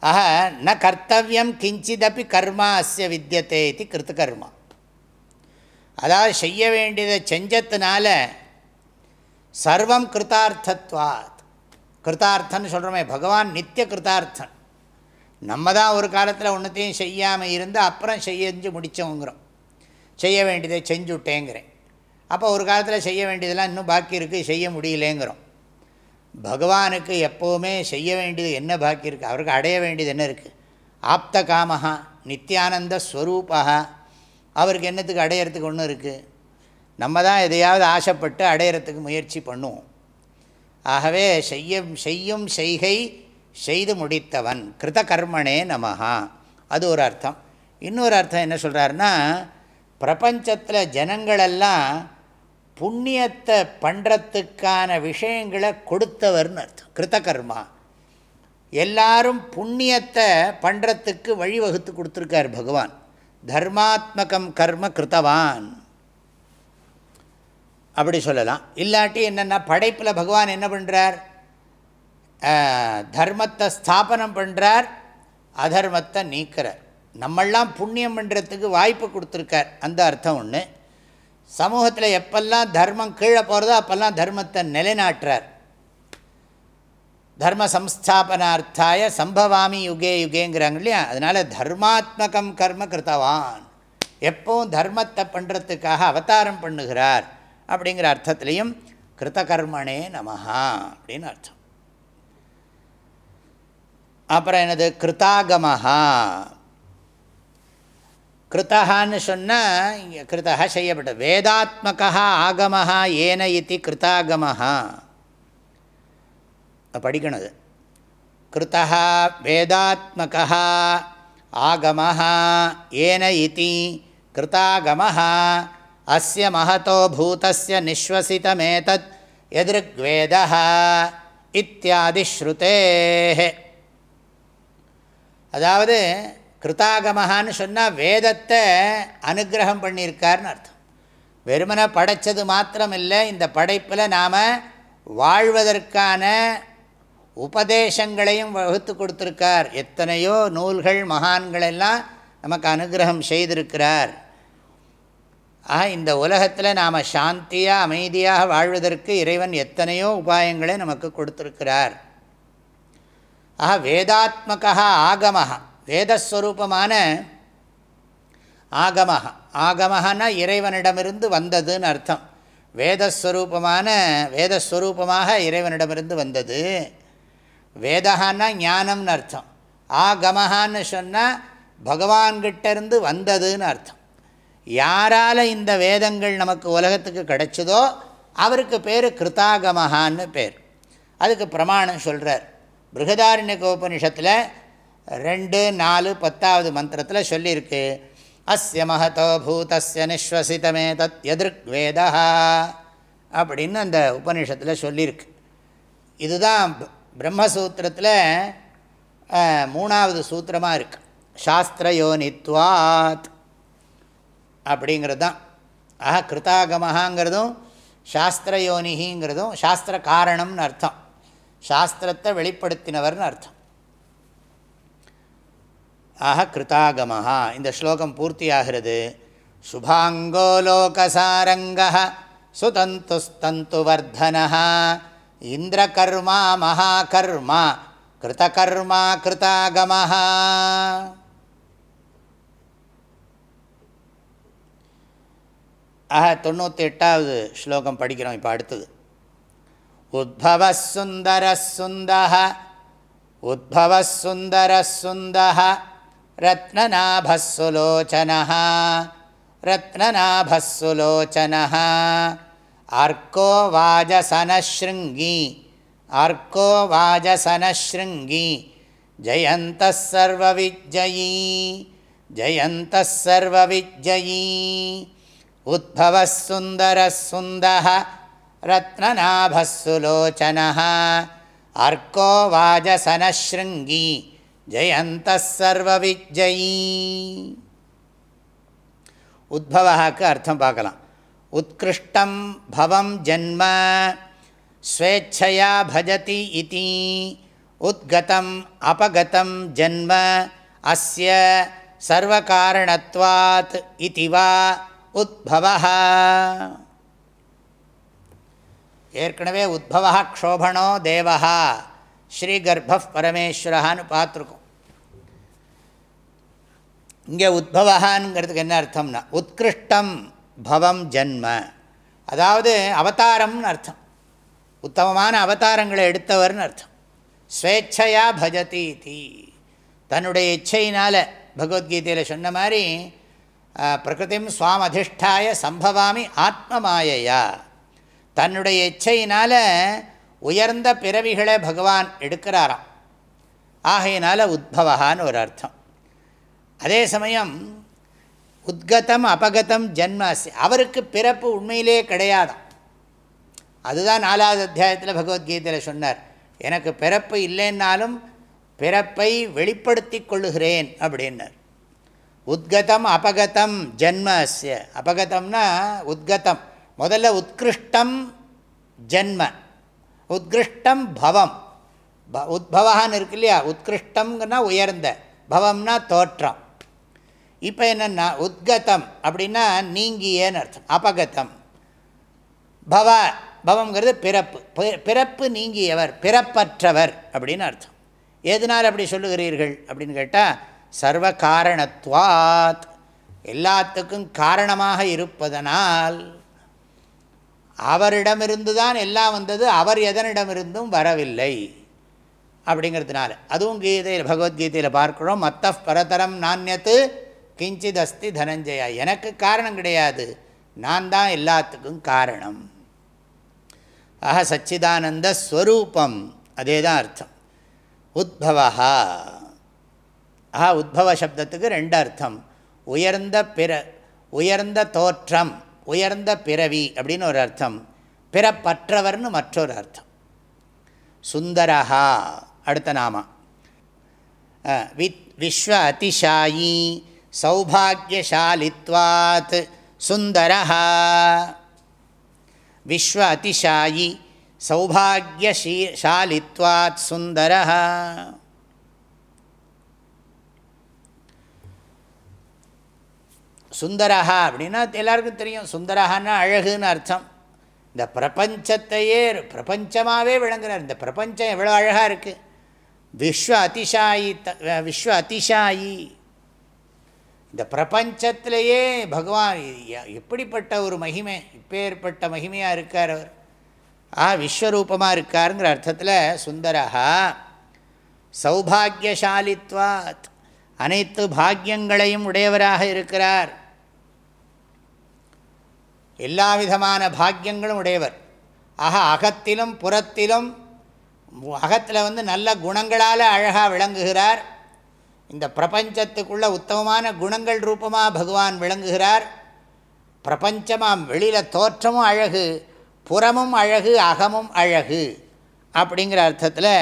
[SPEAKER 1] ஆக ந கர்த்தவியம் கிஞ்சிதப்பி கர்மா அஸ்ய வித்தியத்தை இது கிருத்தகர்மா. அதாவது செய்ய வேண்டியதை செஞ்சத்தினால சர்வம் கிருத்தார்த்தத்வாத். கிருத்தார்த்தன்னு சொல்கிறோமே பகவான் நித்திய கிருத்தார்த்தன் நம்ம தான் ஒரு காலத்தில் ஒன்றுத்தையும் செய்யாமல் இருந்து அப்புறம் செஞ்சு முடித்தோங்கிறோம் செய்ய வேண்டியதை செஞ்சுட்டேங்கிறேன். அப்போ ஒரு காலத்தில் செய்ய வேண்டியதெல்லாம் இன்னும் பாக்கி இருக்குது செய்ய முடியலேங்கிறோம். பகவானுக்கு எப்போவுமே செய்ய வேண்டியது என்ன பாக்கி இருக்குது அவருக்கு அடைய வேண்டியது என்ன இருக்குது ஆப்த காமஹா நித்தியானந்த ஸ்வரூபா அவருக்கு என்னத்துக்கு அடையிறதுக்கு ஒன்றும் இருக்குது நம்ம தான் எதையாவது ஆசைப்பட்டு அடையிறதுக்கு முயற்சி பண்ணுவோம். ஆகவே செய்யும் செய்யும் செய்கை செய்து முடித்தவன். கிருத கர்மனே நமஹா. அது ஒரு அர்த்தம். இன்னொரு அர்த்தம் என்ன சொல்கிறாருன்னா பிரபஞ்சத்தில் ஜனங்களெல்லாம் புண்ணியத்தை பண்ணுறத்துக்கான விஷயங்களை கொடுத்தவர்னு அர்த்தம். கிருத கர்மா எல்லாரும் புண்ணியத்தை பண்ணுறத்துக்கு வழிவகுத்து கொடுத்துருக்கார் பகவான். தர்மாத்மகம் கர்ம கிருத்தவான் அப்படி சொல்லலாம். இல்லாட்டி என்னென்னா படைப்பில் பகவான் என்ன பண்ணுறார் தர்மத்தை ஸ்தாபனம் பண்ணுறார் அதர்மத்தை நீக்கிறார். நம்மெல்லாம் புண்ணியம் பண்ணுறதுக்கு வாய்ப்பு கொடுத்துருக்கார். அந்த அர்த்தம் ஒன்று சமூகத்தில் எப்பெல்லாம் தர்மம் கீழே போகிறதோ அப்போல்லாம் தர்மத்தை நிலைநாட்டுறார். தர்ம சம்ஸ்தாபனார்த்தாய சம்பவாமி யுகே யுகேங்கிறாங்க இல்லையா? அதனால் தர்மாத்மகம் கர்ம கிருத்தவான். எப்பவும் தர்மத்தை பண்ணுறதுக்காக அவதாரம் பண்ணுகிறார். அப்படிங்கிற அர்த்தத்துலேயும் கிருத்தகர்மனே நமஹா அப்படின்னு அர்த்தம். அப்புறம் என்னது? கிருத்தாகமஹா. கிருத்தகான்னு சொன்னால் இங்கே கிருத்தகா செய்யப்பட்டது. வேதாத்மகா ஆகமஹா ஏன இத்தி கிருத்தாகமஹா. படிக்கணும் கிருத்தா வேதாத்மகா ஆகமஹா ஏன இத்தி கிருத்தாகமஹா. அஸ்ய மகதோ பூதஸ்ய நிஸ்வசிதமேதத் எதிர்க்வேதः இத்தியாதி ஸ்ருதேः அதாவது கிருத்தாகமகான்னு சொன்னால் வேதத்தை அனுகிரகம் பண்ணியிருக்கார்னு அர்த்தம். வெறுமனை படைத்தது மாத்திரம் இல்லை இந்த படைப்பில் நாம் வாழ்வதற்கான உபதேசங்களையும் வகுத்து கொடுத்துருக்கார். எத்தனையோ நூல்கள் மகான்களெல்லாம் நமக்கு அனுகிரகம் செய்திருக்கிறார். ஆக இந்த உலகத்தில் நாம் சாந்தியாக அமைதியாக வாழ்வதற்கு இறைவன் எத்தனையோ உபாயங்களை நமக்கு கொடுத்துருக்கிறார். ஆக வேதாத்மகா ஆகமாக வேதஸ்வரூபமான ஆகமாக ஆகமஹான்னா இறைவனிடமிருந்து வந்ததுன்னு அர்த்தம். வேதஸ்வரூபமான வேதஸ்வரூபமாக இறைவனிடமிருந்து வந்தது. வேதகான்னா ஞானம்னு அர்த்தம். ஆகமஹான்னு சொன்னால் பகவான்கிட்டேருந்து வந்ததுன்னு அர்த்தம். யாரால் இந்த வேதங்கள் நமக்கு உலகத்துக்கு கிடைச்சதோ அவருக்கு பேர் கிருத்தாகமஹான்னு பேர். அதுக்கு பிரமாணம் சொல்கிறார் பிருகதாரண்யக உபனிஷத்தில் ரெண்டு நாலு பத்தாவது மந்திரத்தில் சொல்லியிருக்கு. அஸ்ய மகதோ பூதஸ்ய நிஸ்வசிதமே தத் எதிர்வேதா அப்படின்னு அந்த உபனிஷத்தில் சொல்லியிருக்கு. இதுதான் பிரம்மசூத்திரத்தில் மூணாவது சூத்திரமாக இருக்கு. சாஸ்திரயோனித்வாத். அப்படிங்கிறது தான் ஆஹா கிருத்தாகமஹாங்கிறதும் சாஸ்திரயோனிங்கிறதும் சாஸ்திர காரணம்னு அர்த்தம். சாஸ்திரத்தை வெளிப்படுத்தினவர்னு அர்த்தம். ஆஹ கிருத்தாகமஹா இந்த ஸ்லோகம் பூர்த்தியாகிறது. சுபாங்கோ லோகசாரங்க சுதந்துஸ்தந்துவர்தன இந்திரகர்மா மகாகர்மா கிருதகர்மா கிருத்தாகமஹா. ஆக தொண்ணூற்றி எட்டாவது ஸ்லோகம் படிக்கிறோம் இப்போ அடுத்தது. உத்பவ சுந்தர சுந்த உத்பவ சுந்தர சுந்த ரத்னநாபஸ்சுலோச்சனः ரத்னநாபஸ்சுலோச்சனः அர்க்கோ வாஜசனஸ்ருங்கி அர்க்கோ வாஜசனஸ்ருங்கி ஜயந்தः சர்வவிஜயீ ஜயந்தः சர்வவிஜயீ உத்பவः சுந்தரः சுந்தः ரத்னநாபஸ்சுலோச்சனः அர்க்கோ வாஜசனஸ்ருங்கி ஜெயந்தः சர்வவிஜயீ உத்பவாக்கு அர்த்தம் பார்க்கலாம் உத்கிருஷ்டம் பவம் ஜன்ம ஸ்வேச்சையா பஜதி இதி உத்கதம் அபகதம் ஜன்ம அஸ்ய சர்வகாரணத்வாத் இதி வா உத்பவः ஏற்கனவே உத்பவா க்ஷோபணோ தேவா ஸ்ரீகர்ப்ப பரமேஸ்வரஹான்னு பார்த்துருக்கோம். இங்கே உத்பவகான்ங்கிறதுக்கு என்ன அர்த்தம்னா உத்கிருஷ்டம் பவம் ஜன்ம. அதாவது அவதாரம்னு அர்த்தம். உத்தமமான அவதாரங்களை எடுத்தவர்னு அர்த்தம். ஸ்வேச்சையா பஜதி தி தன்னுடைய இச்சையினால் பகவத்கீதையில் சொன்ன மாதிரி பிரகிருதிம் சுவாம் அதிஷ்டாய சம்பவாமி ஆத்மமாயையா தன்னுடைய இச்சையினால் உயர்ந்த பிறவிகளை பகவான் எடுக்கிறாராம் ஆகையினால் உத்பவகான்னு ஒரு அர்த்தம் அதே சமயம் உத்கதம் அபகதம் ஜென்மாசி அவருக்கு பிறப்பு உண்மையிலே கிடையாதாம் அதுதான் நாலாவது அத்தியாயத்தில் பகவத்கீதையில் சொன்னார் எனக்கு பிறப்பு இல்லைன்னாலும் பிறப்பை வெளிப்படுத்தி கொள்ளுகிறேன் அப்படின்னார் உத்கதம் அபகதம் ஜென்மஸ்ய. அபகதம்னா உத்கதம். முதல்ல உத்கிருஷ்டம் ஜென்ம. உத்கிருஷ்டம் பவம். ப உத்பவான்னு இருக்கு இல்லையா? உத்கிருஷ்டம்னா உயர்ந்த. பவம்னா தோற்றம். இப்போ என்னென்னா உத்கதம் அப்படின்னா நீங்கியேன்னு அர்த்தம். அபகதம். பவ பவங்கிறது பிறப்பு. பிறப்பு நீங்கியவர் பிறப்பற்றவர் அப்படின்னு அர்த்தம். எதனால் அப்படி சொல்லுகிறீர்கள் அப்படின்னு கேட்டால் சர்வ காரணத்துவாத் எல்லாத்துக்கும் காரணமாக இருப்பதனால் அவரிடமிருந்து தான் எல்லாம் வந்தது அவர் எதனிடமிருந்தும் வரவில்லை அப்படிங்கிறதுனால. அதுவும் கீதையில் பகவத்கீதையில் பார்க்குறோம் மத்த பரதரம் நானியத்து கிஞ்சித் அஸ்தி தனஞ்சயா. எனக்கு காரணம் கிடையாது நான் தான் எல்லாத்துக்கும் காரணம். ஆக சச்சிதானந்த ஸ்வரூபம் அதே தான் அர்த்தம். உத்பவா ஆஹா உத்பவ சப்தத்துக்கு ரெண்டு அர்த்தம் உயர்ந்த பிற உயர்ந்த தோற்றம் உயர்ந்த பிறவி அப்படின்னு ஒரு அர்த்தம். பிறப்பற்றவர்னு மற்றொரு அர்த்தம். சுந்தரஹா அடுத்த நாமா. வித் விஸ்வ அதிஷாயி சௌபாகியசாலித்வாத் சுந்தரஹா. விஸ்வ அதிஷாயி சௌபாகியசாலித்வாத் சுந்தரஹா. சுந்தரஹா அப்படின்னா எல்லாருக்கும் தெரியும். சுந்தரஹான்னா அழகுன்னு அர்த்தம். இந்த பிரபஞ்சத்தையே பிரபஞ்சமாகவே விளங்குறார். இந்த பிரபஞ்சம் எவ்வளோ அழகாக இருக்குது விஸ்வ அதிசாயி த விஸ்வ அதிசாயி. இந்த பிரபஞ்சத்திலேயே பகவான் எப்படிப்பட்ட ஒரு மகிமை இப்பேற்பட்ட மகிமையாக இருக்கார் அவர். ஆ விஸ்வரூபமாக இருக்காருங்கிற அர்த்தத்தில் சுந்தரஹா சௌபாகியசாலித்வாத் அனைத்து பாக்கியங்களையும் உடையவராக இருக்கிறார். எல்லா விதமான பாக்கியங்களும் உடையவர். ஆக அகத்திலும் புறத்திலும் அகத்தில் வந்து நல்ல குணங்களால் அழகாக விளங்குகிறார். இந்த பிரபஞ்சத்துக்குள்ள உத்தமமான குணங்கள் ரூபமாக பகவான் விளங்குகிறார். பிரபஞ்சமாக வெளியில் தோற்றமும் அழகு புறமும் அழகு அகமும் அழகு அப்படிங்கிற அர்த்தத்தில்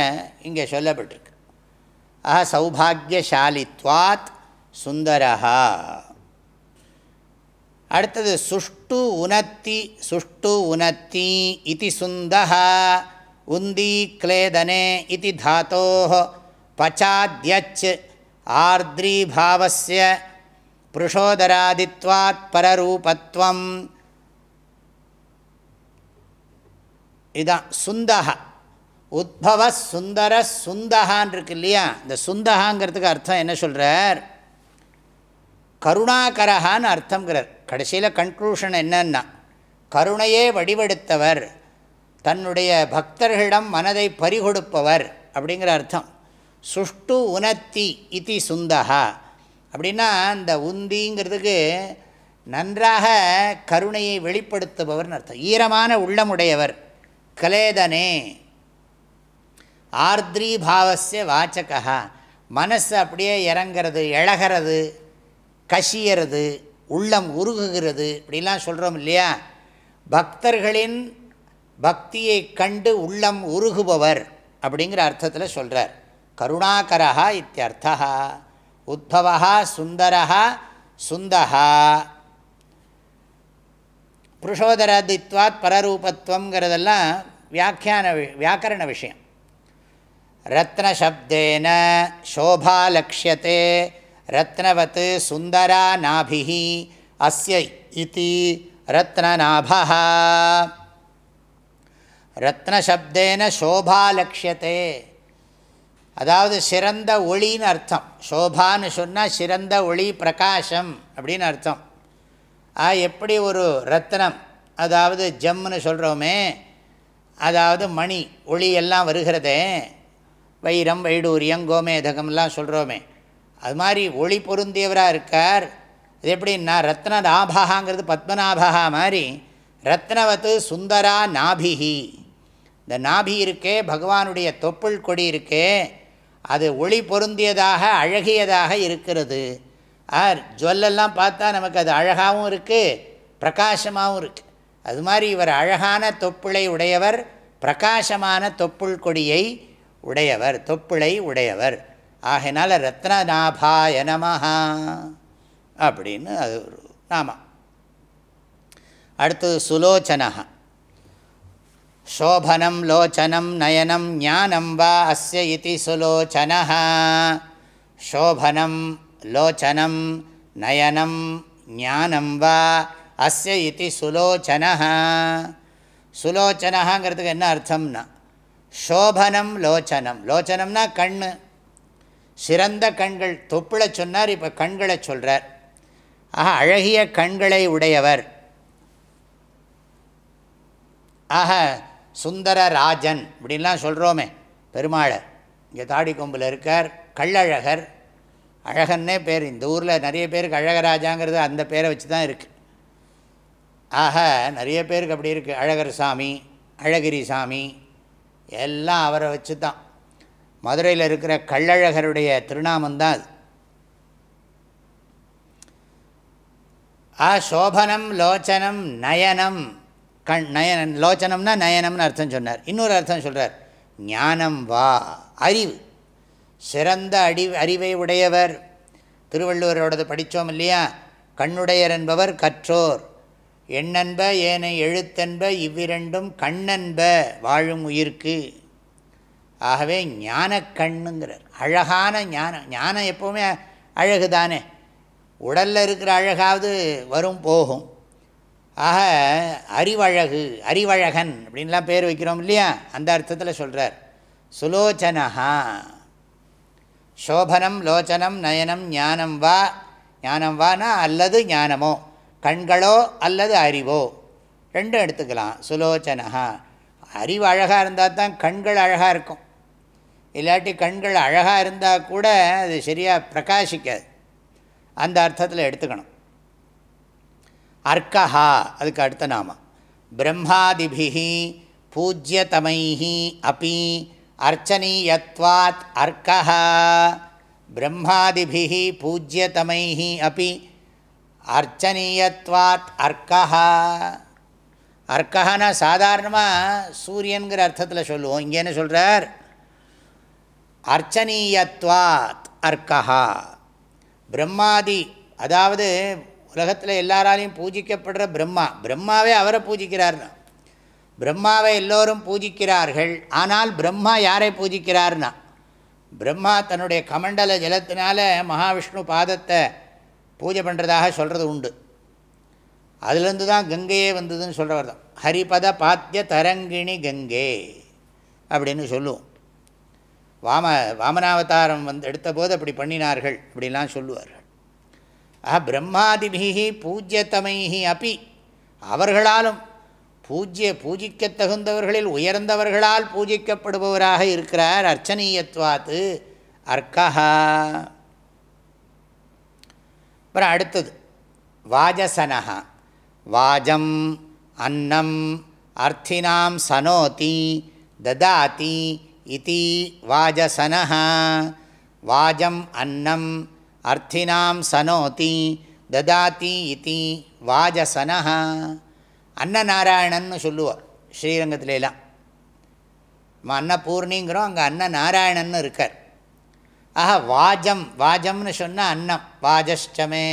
[SPEAKER 1] இங்கே சொல்லப்பட்டிருக்கு. ஆஹா சௌபாகியசாலித்வாத் சுந்தரஹா. அடுத்தது சுஷ்டு உனத்தி சுஷ்டு உனத்தி இது சுந்தா உந்தி கிளேதனே இது தாத்தோ பச்சாத்யச் ஆர்திரீபாவஸ்ய புருஷோதராதித்வாத் பரரூபத்வம். இதுதான் சுந்தகா உத்பவ சுந்தர சுந்தகான் இருக்கு இல்லையா? இந்த சுந்தகாங்கிறதுக்கு அர்த்தம் என்ன சொல்கிறார் கருணாகரகான்னு அர்த்தங்கிறார் கடைசியில் கன்க்ளூஷன் என்னன்னா கருணையே வடிவெடுத்தவர் தன்னுடைய பக்தர்களிடம் மனதை பறிகொடுப்பவர் அப்படிங்கிற அர்த்தம். சுஷ்டு உனத்தி இத்தி சுந்தகா அப்படின்னா இந்த உந்திங்கிறதுக்கு நன்றாக கருணையை வெளிப்படுத்துபவர்னு அர்த்தம். ஈரமான உள்ளமுடையவர். கலேதனே. ஆர்திரி பாவசிய வாச்சகா மனசு அப்படியே இறங்கிறது இழகிறது. கசியறது உள்ளம் உருகுகிறது இப்படிலாம் சொல்கிறோம் இல்லையா? பக்தர்களின் பக்தியை கண்டு உள்ளம் உருகுபவர் அப்படிங்கிற அர்த்தத்தில் சொல்கிறார் கருணாகரஹா இத்தியர்த்தா உத்பவா சுந்தரா சுந்தகா புருஷோதரதித்வாத் பரரூபத்துவங்கிறதெல்லாம் வியாக்கியான வியாக்கரண விஷயம். ரத்னசப்தேன சோபா லக்ஷியத்தே ரத்னவத் சுந்தரா நாபிஹி அஸ்ய இதி ரத்னநாபா ரத்னசப்தேன சோபா லக்ஷியத்தே அதாவது சிறந்த ஒளின்னு அர்த்தம். சோபான்னு சொன்னால் சிறந்த ஒளி பிரகாசம் அப்படின்னு அர்த்தம். ஆ எப்படி ஒரு ரத்னம் அதாவது ஜம்முன்னு சொல்கிறோமே அதாவது மணி ஒளி எல்லாம் வருகிறதே வைரம் வைடூரியம் கோமேதகம்லாம் சொல்கிறோமே அது மாதிரி ஒளி பொருந்தியவராக இருக்கார். இது எப்படின்னா ரத்ன நாபகாங்கிறது பத்மநாபகா மாதிரி ரத்னவத்து சுந்தரா நாபிகி. இந்த நாபி இருக்கே பகவானுடைய தொப்புள் கொடி இருக்கே அது ஒளி பொருந்தியதாக அழகியதாக இருக்கிறது. ஆர் ஜுவல்லெல்லாம் பார்த்தா நமக்கு அது அழகாகவும் இருக்குது பிரகாசமாகவும் இருக்குது அது மாதிரி இவர் அழகான தொப்புளை உடையவர் பிரகாசமான தொப்புள் கொடியை உடையவர் தொப்புளை உடையவர். ஆகினால ரத்னநாபாய நமஹா. அப்படின்னு அது ஒரு நாமம் அடுத்தது சுலோச்சனா சோபனம் லோச்சனம் நயனம் ஞானம் வா அஸ்ய இது சுலோச்சனः சோபனம் லோச்சனம் நயனம் ஞானம் வா அஸ்ய இது சுலோச்சனः சுலோச்சனஹாங்கிறதுக்கு என்ன அர்த்தம்னா சோபனம் லோச்சனம். லோச்சனம்னா கண் சிறந்த கண்கள் தொப்புளை சொன்னார் இப்போ கண்களை சொல்கிறார் ஆக அழகிய கண்களை உடையவர். ஆக சுந்தர ராஜன் இப்படின்லாம் சொல்கிறோமே பெருமாளை. இங்கே தாடி கொம்பில் இருக்கார் கள்ளழகர். அழகன்னே பேர் இந்த ஊரில் நிறைய பேருக்கு அழகராஜாங்கிறது அந்த பேரை வச்சு தான் இருக்குது ஆக நிறைய பேருக்கு அப்படி இருக்குது அழகர் சாமி அழகிரி சாமி எல்லாம் அவரை வச்சு தான் மதுரையில் இருக்கிற கள்ளழகருடைய திருநாமந்தான் ஆ சோபனம் லோச்சனம் நயனம் கண் நயன் லோச்சனம்னா நயனம்னு அர்த்தம் சொன்னார். இன்னொரு அர்த்தம் சொல்கிறார் ஞானம் வா அறிவு. சிறந்த அடி அறிவை உடையவர். திருவள்ளுவரோடது படித்தோம் இல்லையா? கண்ணுடையர் என்பவர் கற்றோர். எண்ணன்ப ஏனை எழுத்தென்ப இவ்விரண்டும் கண்ணன்ப வாழும் உயிர்க்கு. ஆகவே ஞான கண்ணுங்கிறார். அழகான ஞானம் ஞானம் எப்போவுமே அழகு தானே. உடலில் இருக்கிற அழகாவது வரும் போகும். ஆக அறிவழகு அறிவழகன் அப்படின்லாம் பேர் வைக்கிறோம் இல்லையா? அந்த அர்த்தத்தில் சொல்கிறார் சுலோச்சனஹா. சோபனம் லோச்சனம் நயனம் ஞானம் வா. ஞானம் வானா அல்லது ஞானமோ? கண்களோ அல்லது அறிவோ? ரெண்டும் எடுத்துக்கலாம். சுலோச்சனஹா. அறிவு அழகாக இருந்தால் தான் கண்கள் அழகாக இருக்கும். இல்லாட்டி கண்கள் அழகாக இருந்தால் கூட அது சரியாக பிரகாசிக்காது. அந்த அர்த்தத்தில் எடுத்துக்கணும். அர்க்கஹா அதுக்கு அடுத்த நாம பிரம்மாதிபிகி பூஜ்யதமைஹி அப்பி அர்ச்சனீயத்வாத் அர்க்கஹா. பிரம்மாதிபிகி பூஜ்யதமைஹி அப்பி அர்ச்சனீயத்வாத் அர்க்கஹா. அர்க்கஹானா சாதாரணமாக சூரியனுங்கிற அர்த்தத்தில் சொல்லுவோம். இங்கே என்ன சொல்கிறார் அர்ச்சனீயத்வாத் அர்க்கஹா. பிரம்மாதி அதாவது உலகத்தில் எல்லாராலையும் பூஜிக்கப்படுற பிரம்மா. பிரம்மாவே அவரை பூஜிக்கிறார்னா. பிரம்மாவை எல்லோரும் பூஜிக்கிறார்கள். ஆனால் பிரம்மா யாரை பூஜிக்கிறார்னா? பிரம்மா தன்னுடைய கமண்டல ஜலத்தினால மகாவிஷ்ணு பாதத்தை பூஜை பண்ணுறதாக சொல்கிறது உண்டு. அதுலேருந்து தான் கங்கையே வந்ததுன்னு சொல்கிறவர் தான் ஹரிபத பாத்திய தரங்கிணி கங்கை அப்படின்னு சொல்லுவோம். வாம வாமனாவதாரம் வந்து எடுத்தபோது அப்படி பண்ணினார்கள் அப்படிலாம் சொல்லுவார்கள். ஆஹா பிரம்மாதிபிகி பூஜ்யத்தமைஹி அப்பி அவர்களாலும் பூஜ்ய பூஜிக்க தகுந்தவர்களில் உயர்ந்தவர்களால் பூஜிக்கப்படுபவராக இருக்கிறார் அர்ச்சனீயத்வாத்து அர்க்கஹா. அப்புறம் அடுத்தது வாஜசனஹா. வாஜம் அன்னம் அர்த்தினாம் சனோதி ததாதி இதி வாஜசனஹ வாஜம் அன்னம் அர்த்தினாம் சனோதி ததாதி இதி வாஜசனஹ அன்னநாராயணன்னு சொல்லுவார் ஸ்ரீரங்கத்திலாம் நம்ம அன்னபூர்ணிங்கிறோம் அங்கே அன்னநாராயணன்னு இருக்கார். ஆஹா வாஜம் வாஜம்னு சொன்னால் அன்னம் வாஜஷ்டமே.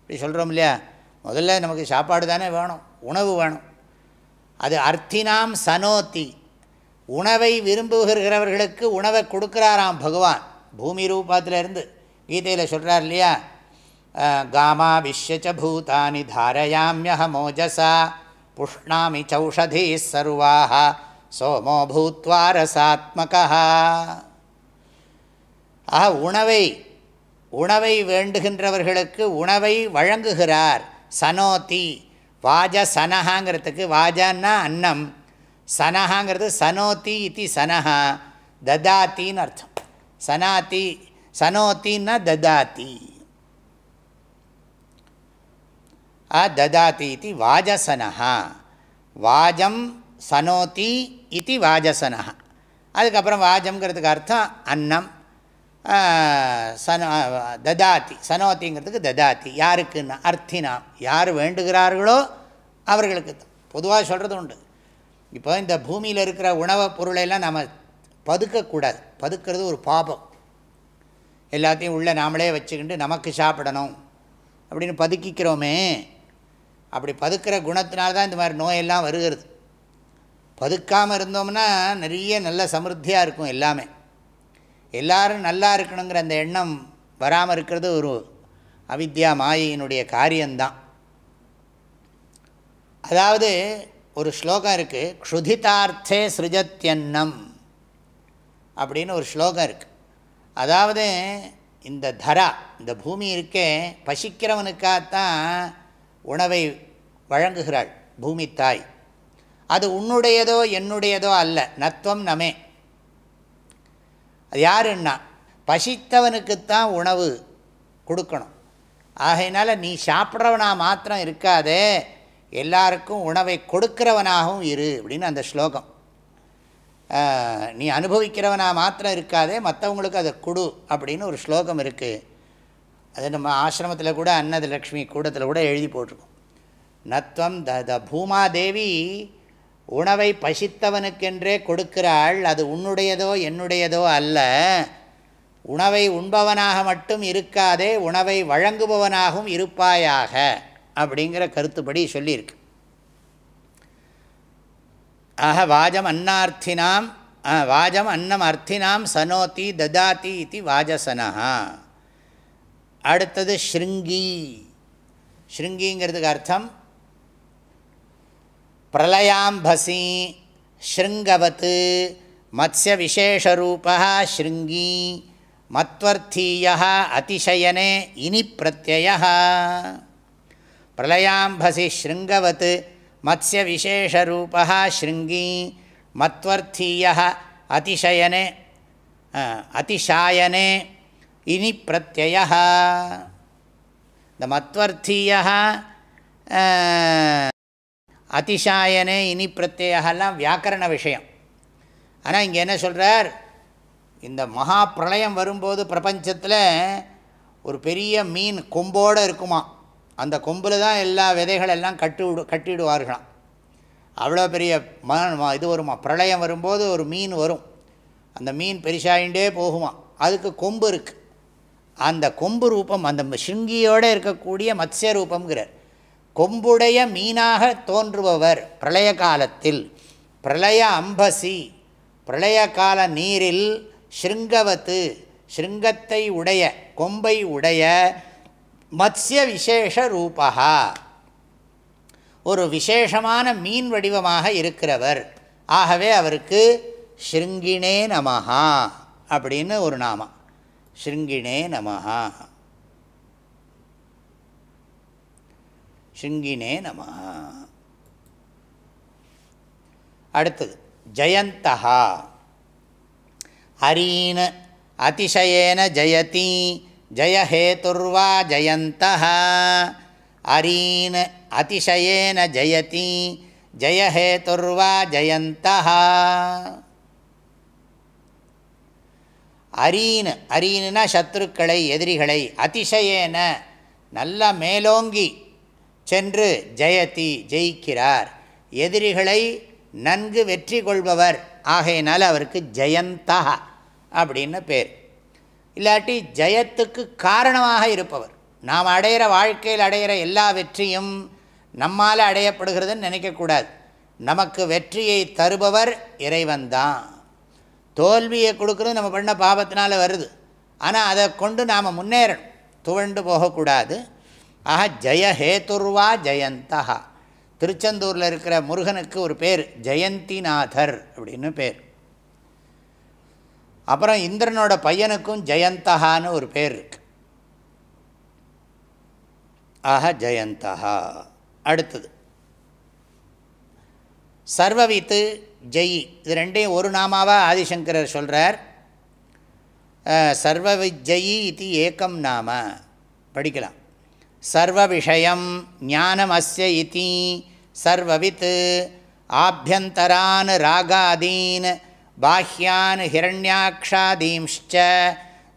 [SPEAKER 1] இப்படி சொல்கிறோம் இல்லையா? முதல்ல நமக்கு சாப்பாடு தானே வேணும் உணவு வேணும். அது அர்த்தினாம் சனோத்தி உணவை விரும்புகிறவர்களுக்கு உணவை கொடுக்குறாராம் பகவான். பூமி ரூபத்திலிருந்து கீதையில் சொல்கிறார் இல்லையா? காமா விஷ்யச்ச பூதானி தாரயாமியஹ மோஜசா புஷ்ணாமி சௌஷதி சர்வாக சோமோ பூத்வா ரசாத்மகா ஆக உணவை உணவை வேண்டுகின்றவர்களுக்கு உணவை வழங்குகிறார். சனோதி வாஜ சனஹாங்கிறதுக்கு வாஜான்னா அன்னம். சனஹாங்கிறது சனோத்தி இது சனஹா ததாத்தின்னு அர்த்தம். சனாத்தி சனோத்தின்னா ததாத்தி ஆ ததாத்தி இது வாஜசனஹா. வாஜம் சனோதி இது வாஜசனஹா. அதுக்கப்புறம் வாஜம்ங்கிறதுக்கு அர்த்தம் அன்னம். சன ததாத்தி சனோத்திங்கிறதுக்கு ததாத்தி யாருக்குன்னா அர்த்தினாம் யார் வேண்டுகிறார்களோ அவர்களுக்கு பொதுவாக சொல்கிறது உண்டு இப்போ இந்த பூமியில் இருக்கிற உணவுப் பொருளையெல்லாம் நம்ம பதுக்கக்கூடாது. பதுக்கிறது ஒரு பாபம். எல்லாத்தையும் உள்ளே நாமளே வச்சுக்கிட்டு நமக்கு சாப்பிடணும். அப்படின்னு பதுக்கிக்கிறோமே. அப்படி பதுக்கிற குணத்தினால்தான் இந்த மாதிரி நோயெல்லாம் வருகிறது. பதுக்காமல் இருந்தோம்னா நிறைய நல்ல சமிருத்தியாக இருக்கும் எல்லாமே. எல்லோரும் நல்லா இருக்கணுங்கிற அந்த எண்ணம் வராமல் இருக்கிறது ஒரு அவித்யா மாயினுடைய காரியம்தான். அதாவது ஒரு ஸ்லோகம் இருக்குது க்ஷுதிதார்த்தே சிருஜத்யன்னம் அப்படின்னு ஒரு ஸ்லோகம் இருக்குது அதாவது இந்த தரா இந்த பூமி இருக்கே பசிக்கிறவனுக்காகத்தான் உணவை வழங்குகிறாள் பூமி தாய். அது உன்னுடையதோ என்னுடையதோ அல்ல நத்துவம் நமே. அது யாருன்னா பசித்தவனுக்குத்தான் உணவு கொடுக்கணும். ஆகையினால நீ சாப்பிட்றவனாக மாத்திரம் இருக்காதே எல்லாருக்கும் உணவை கொடுக்கிறவனாகவும் இரு அப்படின்னு அந்த ஸ்லோகம். நீ அனுபவிக்கிறவனாக மாத்திரம் இருக்காதே மற்றவங்களுக்கு அதை கொடு அப்படின்னு ஒரு ஸ்லோகம் இருக்குது அது நம்ம ஆசிரமத்தில் கூட அன்னதலக்ஷ்மி கூடத்தில் கூட எழுதி போட்டிருக்கோம். நத்வம் த த பூமாதேவி உணவை பசித்தவனுக்கென்றே கொடுக்கிறாள் அது உன்னுடையதோ என்னுடையதோ அல்ல. உணவை உண்பவனாக மட்டும் இருக்காதே உணவை வழங்குபவனாகவும் இருப்பாயாக. அப்படிங்கிற கருத்துப்படி சொல்லியிருக்கு. ஆக வாஜம் அன்னார்த்தினாம் வாஜம் அன்னம் அர்த்தினாம் சனோத்தி ததாதி இது வாஜசனஹா. அடுத்தது ஸ்ருங்கி ஸ்ருங்கிங்கிறதுக்கு அர்த்தம் பிரளயாம்பசி ஸ்ருங்கவத்து மத்ய விசேஷரூபா ஸ்ருங்கி மத்வர்த்தீய அதிசயனே இனி பிரத்யய பிரளயாம்பசி ஸ்ருங்கவத் மத்ய விசேஷரூபா ஸ்ருங்கி மத்வர்த்தீய அதிசயனே அதிசாயனே இனி பிரத்யய இந்த மத்வர்த்தீய அதிசாயனே இனி பிரத்யெல்லாம் வியாக்கரண விஷயம். ஆனால் இங்கே என்ன சொல்கிறார் இந்த மகா பிரளயம் வரும்போது பிரபஞ்சத்தில் ஒரு பெரிய மீன் கொம்போடு இருக்குமா அந்த கொம்பில் தான் எல்லா விதைகள் எல்லாம் விடு கட்டிவிடுவார்களாம் அவ்வளோ பெரிய ம இது வருமா? பிரளயம் வரும்போது ஒரு மீன் வரும். அந்த மீன் பெருசாயிண்டே போகுமா அதுக்கு கொம்பு இருக்குது அந்த கொம்பு ரூபம் அந்த சிங்கியோடு இருக்கக்கூடிய மத்ய ரூபங்கிறார் கொம்புடைய மீனாக தோன்றுபவர் பிரளய காலத்தில். பிரளய அம்பசி பிரளய கால நீரில் ஸ்ருங்கவத்து ஸ்ருங்கத்தை உடைய கொம்பை உடைய மத்ய விசேஷ ரூபா ஒரு விசேஷமான மீன் வடிவமாக இருக்கிறவர். ஆகவே அவருக்கு ஸ்ருங்கிணே நமஹா அப்படின்னு ஒரு நாமா. ஸ்ருங்கிணே நமஹா. ஸ்ருங்கிணே நமஹா. அடுத்தது ஜயந்தா ஹரீன் அதிசயேன ஜயதி ஜயஹேதுர்வா ஜயந்த அரீன் அதிசயேன ஜயதி ஜயஹேதுர்வா ஜயந்த அரீன் அரீனுனா சத்ருக்களை எதிரிகளை அதிசயேன நல்ல மேலோங்கி சென்று ஜெயதி ஜெயிக்கிறார். எதிரிகளை நன்கு வெற்றி கொள்பவர். ஆகையினால் அவருக்கு ஜெயந்தா அப்படின்னு பேர். இல்லாட்டி ஜெயத்துக்கு காரணமாக இருப்பவர். நாம் அடையிற வாழ்க்கையில் அடையிற எல்லா வெற்றியும் நம்மால் அடையப்படுகிறதுன்னு நினைக்கக்கூடாது நமக்கு வெற்றியை தருபவர் இறைவன்தான் தோல்வியை கொடுக்குறது நம்ம பண்ண பாபத்தினால் வருது. ஆனால் அதை கொண்டு நாம் முன்னேறணும். துவண்டு போகக்கூடாது. ஆக ஜெயஹேதுர்வா ஜெயந்தா திருச்செந்தூரில் இருக்கிற முருகனுக்கு ஒரு பேர் ஜெயந்திநாதர் அப்படின்னு பேர். அப்புறம் இந்திரனோட பையனுக்கும் ஜெயந்தகான்னு ஒரு பேர் இருக்கு. ஆஹ ஜெயந்தா அடுத்தது. சர்வவித்து ஜெயி. இது ரெண்டையும் ஒரு நாமாவாக ஆதிசங்கரர் சொல்கிறார் சர்வவிஜயி இது ஏக்கம் நாம. படிக்கலாம். சர்வ விஷயம் ஞானம் அஸ்ய சர்வவித் ஆபியந்தரான் ராகாதீன் பாஹ்யான் ஹிரண்யாட்சாதீம்ச்ச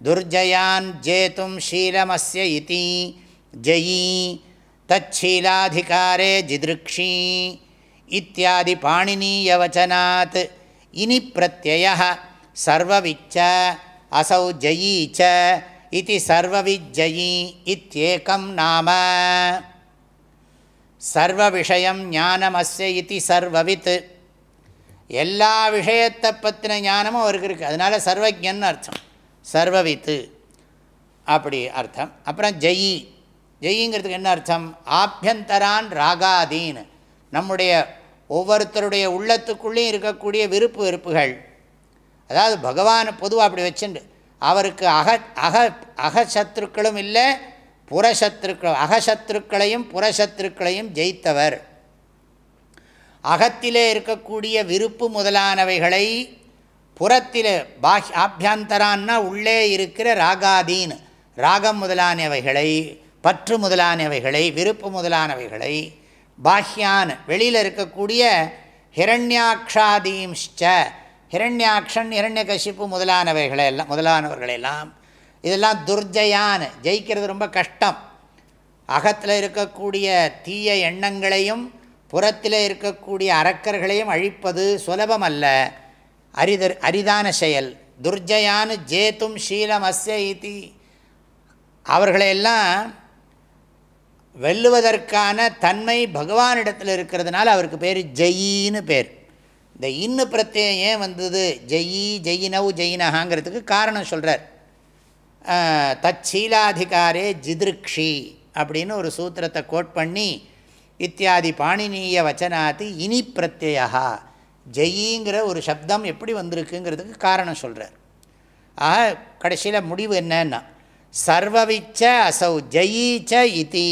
[SPEAKER 1] துர்ஜயான் ஜேத்தும் ஷீலமஸ்ய இதி ஜயீ தச்சீலாதிகாரே ஜிதிருக்ஷி இத்தியாதி பாணினீயவச்சனாத் இனி பிரத்யய சர்வவிச்ச அசௌ ஜயீச்ச இது சர்வவிஜயி இத்தியேக்கம் நாம சர்வ விஷயம் ஞானமஸ்ய இது சர்வவித் எல்லா விஷயத்தை பற்றின ஞானமும் அவருக்கு இருக்குது அதனால் சர்வஜன் அர்த்தம். சர்வவித்து. அப்படி அர்த்தம். அப்புறம் ஜெயி. ஜெயிங்கிறதுக்கு என்ன அர்த்தம்? ஆபியந்தரான் ராகாதீன். நம்முடைய ஒவ்வொருத்தருடைய உள்ளத்துக்குள்ளேயும் இருக்கக்கூடிய விருப்பு வெறுப்புகள். அதாவது பகவான் பொதுவாக அப்படி வச்சுண்டு. அவருக்கு அக அக அகசத்ருக்களும் இல்லை புறசத்ருக்கள் அகசத்ருக்களையும் புறசத்ருக்களையும் ஜெயித்தவர். அகத்திலே இருக்கக்கூடிய விருப்பு முதலானவைகளை புறத்தில் பாஹ் ஆபியாந்தரான்னா உள்ளே இருக்கிற ராகாதீன் ராகம் முதலானவைகளை பற்று முதலானவைகளை விருப்பு முதலானவைகளை பாஹ்யான் வெளியில் இருக்கக்கூடிய ஹிரண்யாட்சாதீம்ச்ச ஹிரண்யாக்ஷன் ஹிரண்யகசிப்பு முதலானவைகளை எல்லாம் முதலானவர்களெல்லாம் இதெல்லாம் துர்ஜயான் ஜெயிக்கிறது ரொம்ப கஷ்டம். அகத்தில் இருக்கக்கூடிய தீய எண்ணங்களையும் புறத்தில் இருக்கக்கூடிய அரக்கர்களையும் அழிப்பது சுலபம் அல்ல அரிதர் அரிதான செயல். துர்ஜயான் ஜேத்தும் ஷீலம் அஸ்ய இதி. அவர்களையெல்லாம் வெல்லுவதற்கான தன்மை பகவானிடத்தில் இருக்கிறதுனால அவருக்கு பேர் ஜெயின்னு பேர். இந்த இன்னு பிரத்யம் ஏன் வந்தது? ஜெயி ஜெயினவு ஜெயினஹாங்கிறதுக்கு காரணம் சொல்கிறார் தச்சீலாதிகாரே ஜிதிருக்ஷி அப்படின்னு ஒரு சூத்திரத்தை கோட் பண்ணி இத்தியாதி பாணினீய வச்சனாத்து இனி பிரத்யா ஜெயிங்கிற ஒரு சப்தம் எப்படி வந்திருக்குங்கிறதுக்கு காரணம் சொல்கிறார் ஆக கடைசியில் முடிவு என்னன்னா சர்வவிச்ச அசௌ ஜயீச்ச ச இதி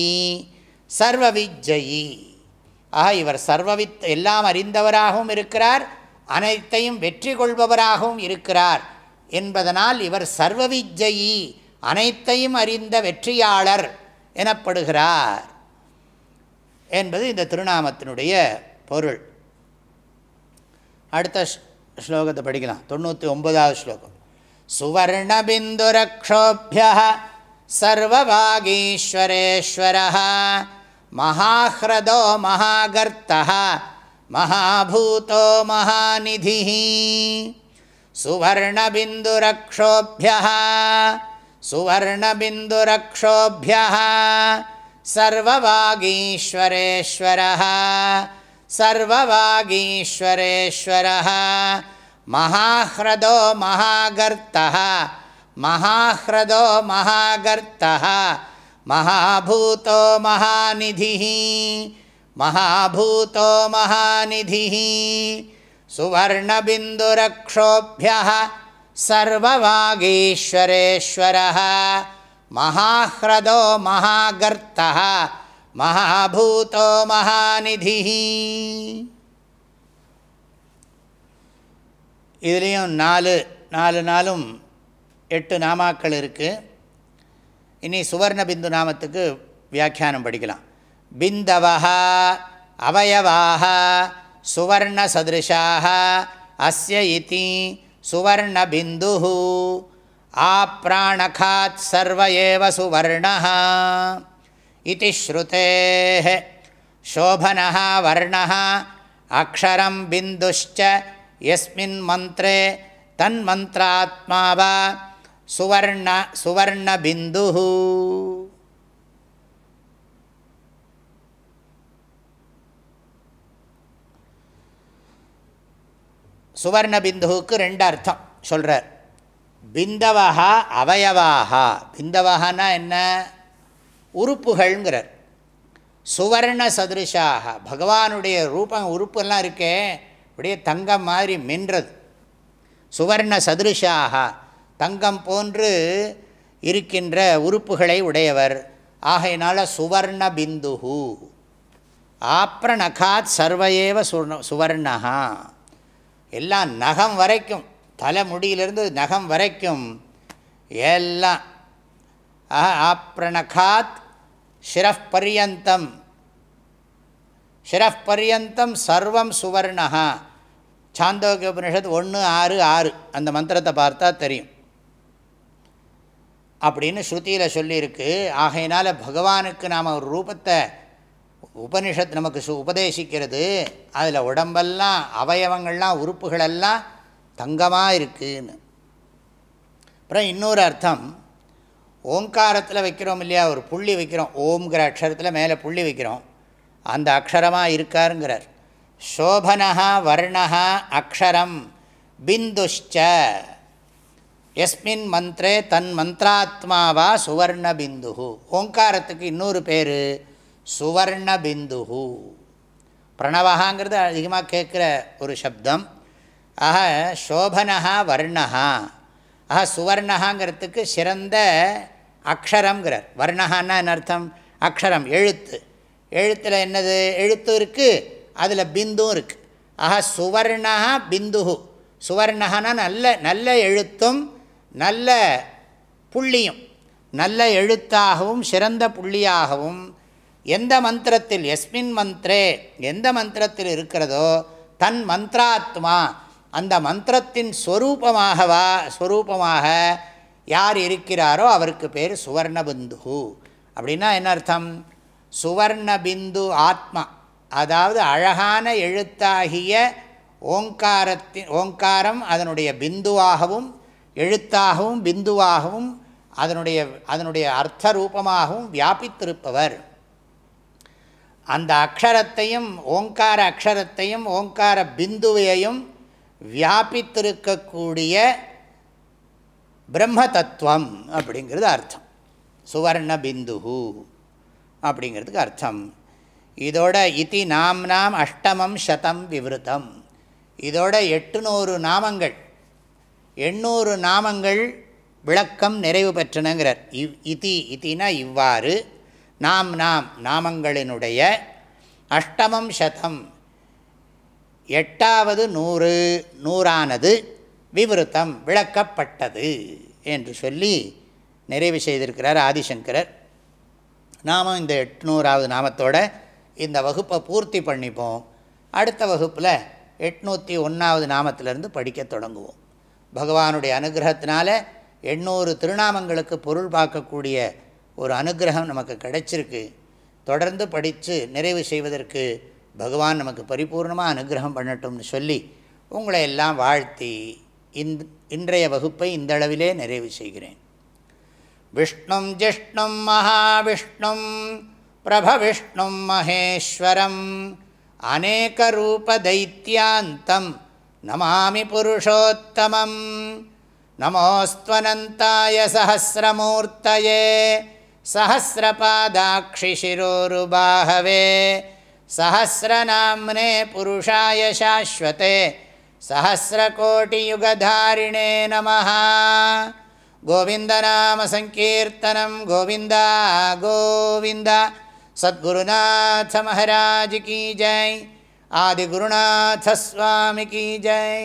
[SPEAKER 1] சர்வவிஜயி ஆக இவர் சர்வவித் எல்லாம் அறிந்தவராகவும் இருக்கிறார் அனைத்தையும் வெற்றி கொள்பவராகவும் இருக்கிறார் என்பதனால் இவர் சர்வவிஜயி அனைத்தையும் அறிந்த வெற்றியாளர் எனப்படுகிறார். என்பது இந்த திருநாமத்தினுடைய பொருள். அடுத்த ஸ்லோகத்தை படிக்கலாம். தொண்ணூற்றி ஒன்பதாவது ஸ்லோகம். சுவர்ணபிந்துரக்ஷோபிய சர்வவாகீஸ்வரேஸ்வர மகாஹ்ரதோ மகாகர்த்தா மகாபூதோ மகாநிதி சுவர்ணபிந்துரக்ஷோபிய சுவர்ணபிந்துரக்ஷோபிய सर्ववागीश्वरेश्वरः सर्ववागीश्वरेश्वरः महाह्रदो महागर्तः महाह्रदो महागर्तः महाभूतो महानिधिः महाभूतो महानिधिः सुवर्णबिन्दुरक्षोभ्यः सर्ववागीश्वरेश्वरः மகாஹ்ரதோ மகாகர்த்தா மகாபூதோ மகாநிதி. இதுலேயும் நாலு நாலு நாளும் எட்டு நாமாக்கள் இருக்குது இனி சுவர்ண பிந்து நாமத்துக்கு வியாக்கியானம் படிக்கலாம். பிந்தவா அவயவாக சுவர்ணசதிருஷாக அஸ்ய இத்தி சுவர்ணபிந்து ஆப்ராணகாத் சர்வ ஏவ சுவர்ணா इति श्रुतेः शोभनः वर्णः अक्षरं बिन्दुश्च यस्मिन् मन्त्रे तन्मन्त्रात्मा वा सुवर्ण सुवर्णबिन्दुः சுவர்ணபிந்துவுக்கு ரெண்டு அர்த்தம் சொல்கிறார் பிந்தவஹா அவயவாகா பிந்தவஹானா என்ன? உறுப்புகள்ங்கிறார். சுவர்ண சதிருஷாக பகவானுடைய ரூபம் உறுப்பெல்லாம் இருக்கே. அப்படியே தங்கம் மாதிரி மின்றது. சுவர்ண சதிருஷாக தங்கம் போன்று இருக்கின்ற உறுப்புகளை உடையவர். ஆகையினால சுவர்ண பிந்துஹு. ஆப்ரநகாத் சர்வையேவ சுவர்ணா எல்லாம் நகம் வரைக்கும். தலைமுடியிலிருந்து நகம் வரைக்கும் எல்லாம். ஆப்ரணகாத் ஷிரஃப் பர்யந்தம் சர்வம் சுவர்ணா சாந்தோக்கிய உபனிஷத் ஒன்று ஆறு ஆறு. அந்த மந்திரத்தை பார்த்தா தெரியும். அப்படின்னு ஸ்ருதியில் சொல்லியிருக்கு. ஆகையினால் பகவானுக்கு நாம் ஒரு ரூபத்தை உபனிஷத் நமக்கு சு உபதேசிக்கிறது. அதில் உடம்பெல்லாம் அவயவங்கள்லாம் உறுப்புகளெல்லாம் தங்கமாக இருக்குன்னு. அப்புறம் இன்னொரு அர்த்தம் ஓங்காரத்தில் வைக்கிறோம் இல்லையா ஒரு புள்ளி வைக்கிறோம் ஓம்ங்கிற அக்ஷரத்தில் மேலே புள்ளி வைக்கிறோம் அந்த அக்ஷரமாக இருக்காருங்கிறார். சோபனா வர்ணா அக்ஷரம் பிந்துஷ்ச. எஸ்மின் மந்திரே தன் மந்திராத்மாவா சுவர்ண பிந்து ஓங்காரத்துக்கு இன்னொரு பேர் சுவர்ண பிந்து பிரணவகாங்கிறது அதிகமாக கேட்குற ஒரு சப்தம். ஆக சோபனஹா வர்ணஹா. ஆக சுவர்ணஹாங்கிறதுக்கு சிறந்த அக்ஷரங்கிறார் வர்ணஹான்னா என்ன அர்த்தம்? அக்ஷரம் எழுத்து. எழுத்தில் என்னது? எழுத்து இருக்குது அதில் பிந்தும் இருக்குது ஆக சுவர்ணா பிந்து சுவர்ணஹானா நல்ல நல்ல எழுத்தும் நல்ல புள்ளியும். நல்ல எழுத்தாகவும் சிறந்த புள்ளியாகவும். எந்த மந்திரத்தில் எஸ்மின் மந்திரே எந்த மந்திரத்தில் இருக்கிறதோ தன் மந்திராத்மா அந்த மந்திரத்தின் ஸ்வரூபமாகவா ஸ்வரூபமாக யார் இருக்கிறாரோ அவருக்கு பேர் சுவர்ணபிந்து அப்படின்னா என்ன அர்த்தம்? சுவர்ணபிந்து ஆத்மா. அதாவது அழகான எழுத்தாகிய ஓங்காரத்தின் ஓங்காரம் அதனுடைய பிந்துவாகவும் எழுத்தாகவும் பிந்துவாகவும் அதனுடைய அதனுடைய அர்த்த ரூபமாகவும் வியாபித்திருப்பவர். அந்த அக்ஷரத்தையும் ஓங்கார அக்ஷரத்தையும் ஓங்கார பிந்துவையும் வியாபித்திருக்கக்கூடிய பிரம்ம தத்துவம் அப்படிங்கிறது அர்த்தம். சுவர்ண பிந்து அப்படிங்கிறதுக்கு அர்த்தம். இதோட இதி நாம் நாம் அஷ்டமம் சதம் விவருத்தம். இதோட எட்டுநூறு நாமங்கள் எண்ணூறு நாமங்கள் விளக்கம் நிறைவு பெற்றனங்கிறார். இவ் இதி இத்தினா இவ்வாறு நாம் நாம் நாமங்களினுடைய அஷ்டமம் சதம் எட்டாவது நூறு நூறானது விவருத்தம் விளக்கப்பட்டது என்று சொல்லி நிறைவு செய்திருக்கிறார் ஆதிசங்கரர். நாமும் இந்த எட்நூறாவது நாமத்தோட இந்த வகுப்பை பூர்த்தி பண்ணிப்போம். அடுத்த வகுப்பில் எட்நூற்றி ஒன்றாவது நாமத்திலிருந்து படிக்க தொடங்குவோம். பகவானுடைய அனுகிரகத்தினால எண்ணூறு திருநாமங்களுக்கு பொருள் பார்க்கக்கூடிய ஒரு அனுகிரகம் நமக்கு கிடைச்சிருக்கு. தொடர்ந்து படித்து நிறைவு செய்வதற்கு பகவான் நமக்கு பரிபூர்ணமாக அனுகிரகம் பண்ணட்டும்னு சொல்லி உங்களை எல்லாம் வாழ்த்தி இந்த இன்றைய வகுப்பை இந்த அளவிலே நிறைவு செய்கிறேன் விஷ்ணும் ஜிஷ்ணும் மகாவிஷ்ணும் பிரபவிஷ்ணும் மகேஸ்வரம் அநேகரூபதைத்தியாந்தம் நமாமி புருஷோத்தமம் நமோஸ்துவனந்தாய சஹசிரமூர்த்தயே सहस्रपादाक्षिशिरोरुबाहवे सहस्रनाम्ने पुरुषाय शाश्वते सहस्रकोटियुगधारिणे नमः गोविन्दनामसङ्कीर्तनं गोविन्द गोविन्द सद्गुरुनाथ महाराज की जय आदिगुरुनाथ स्वामी की जय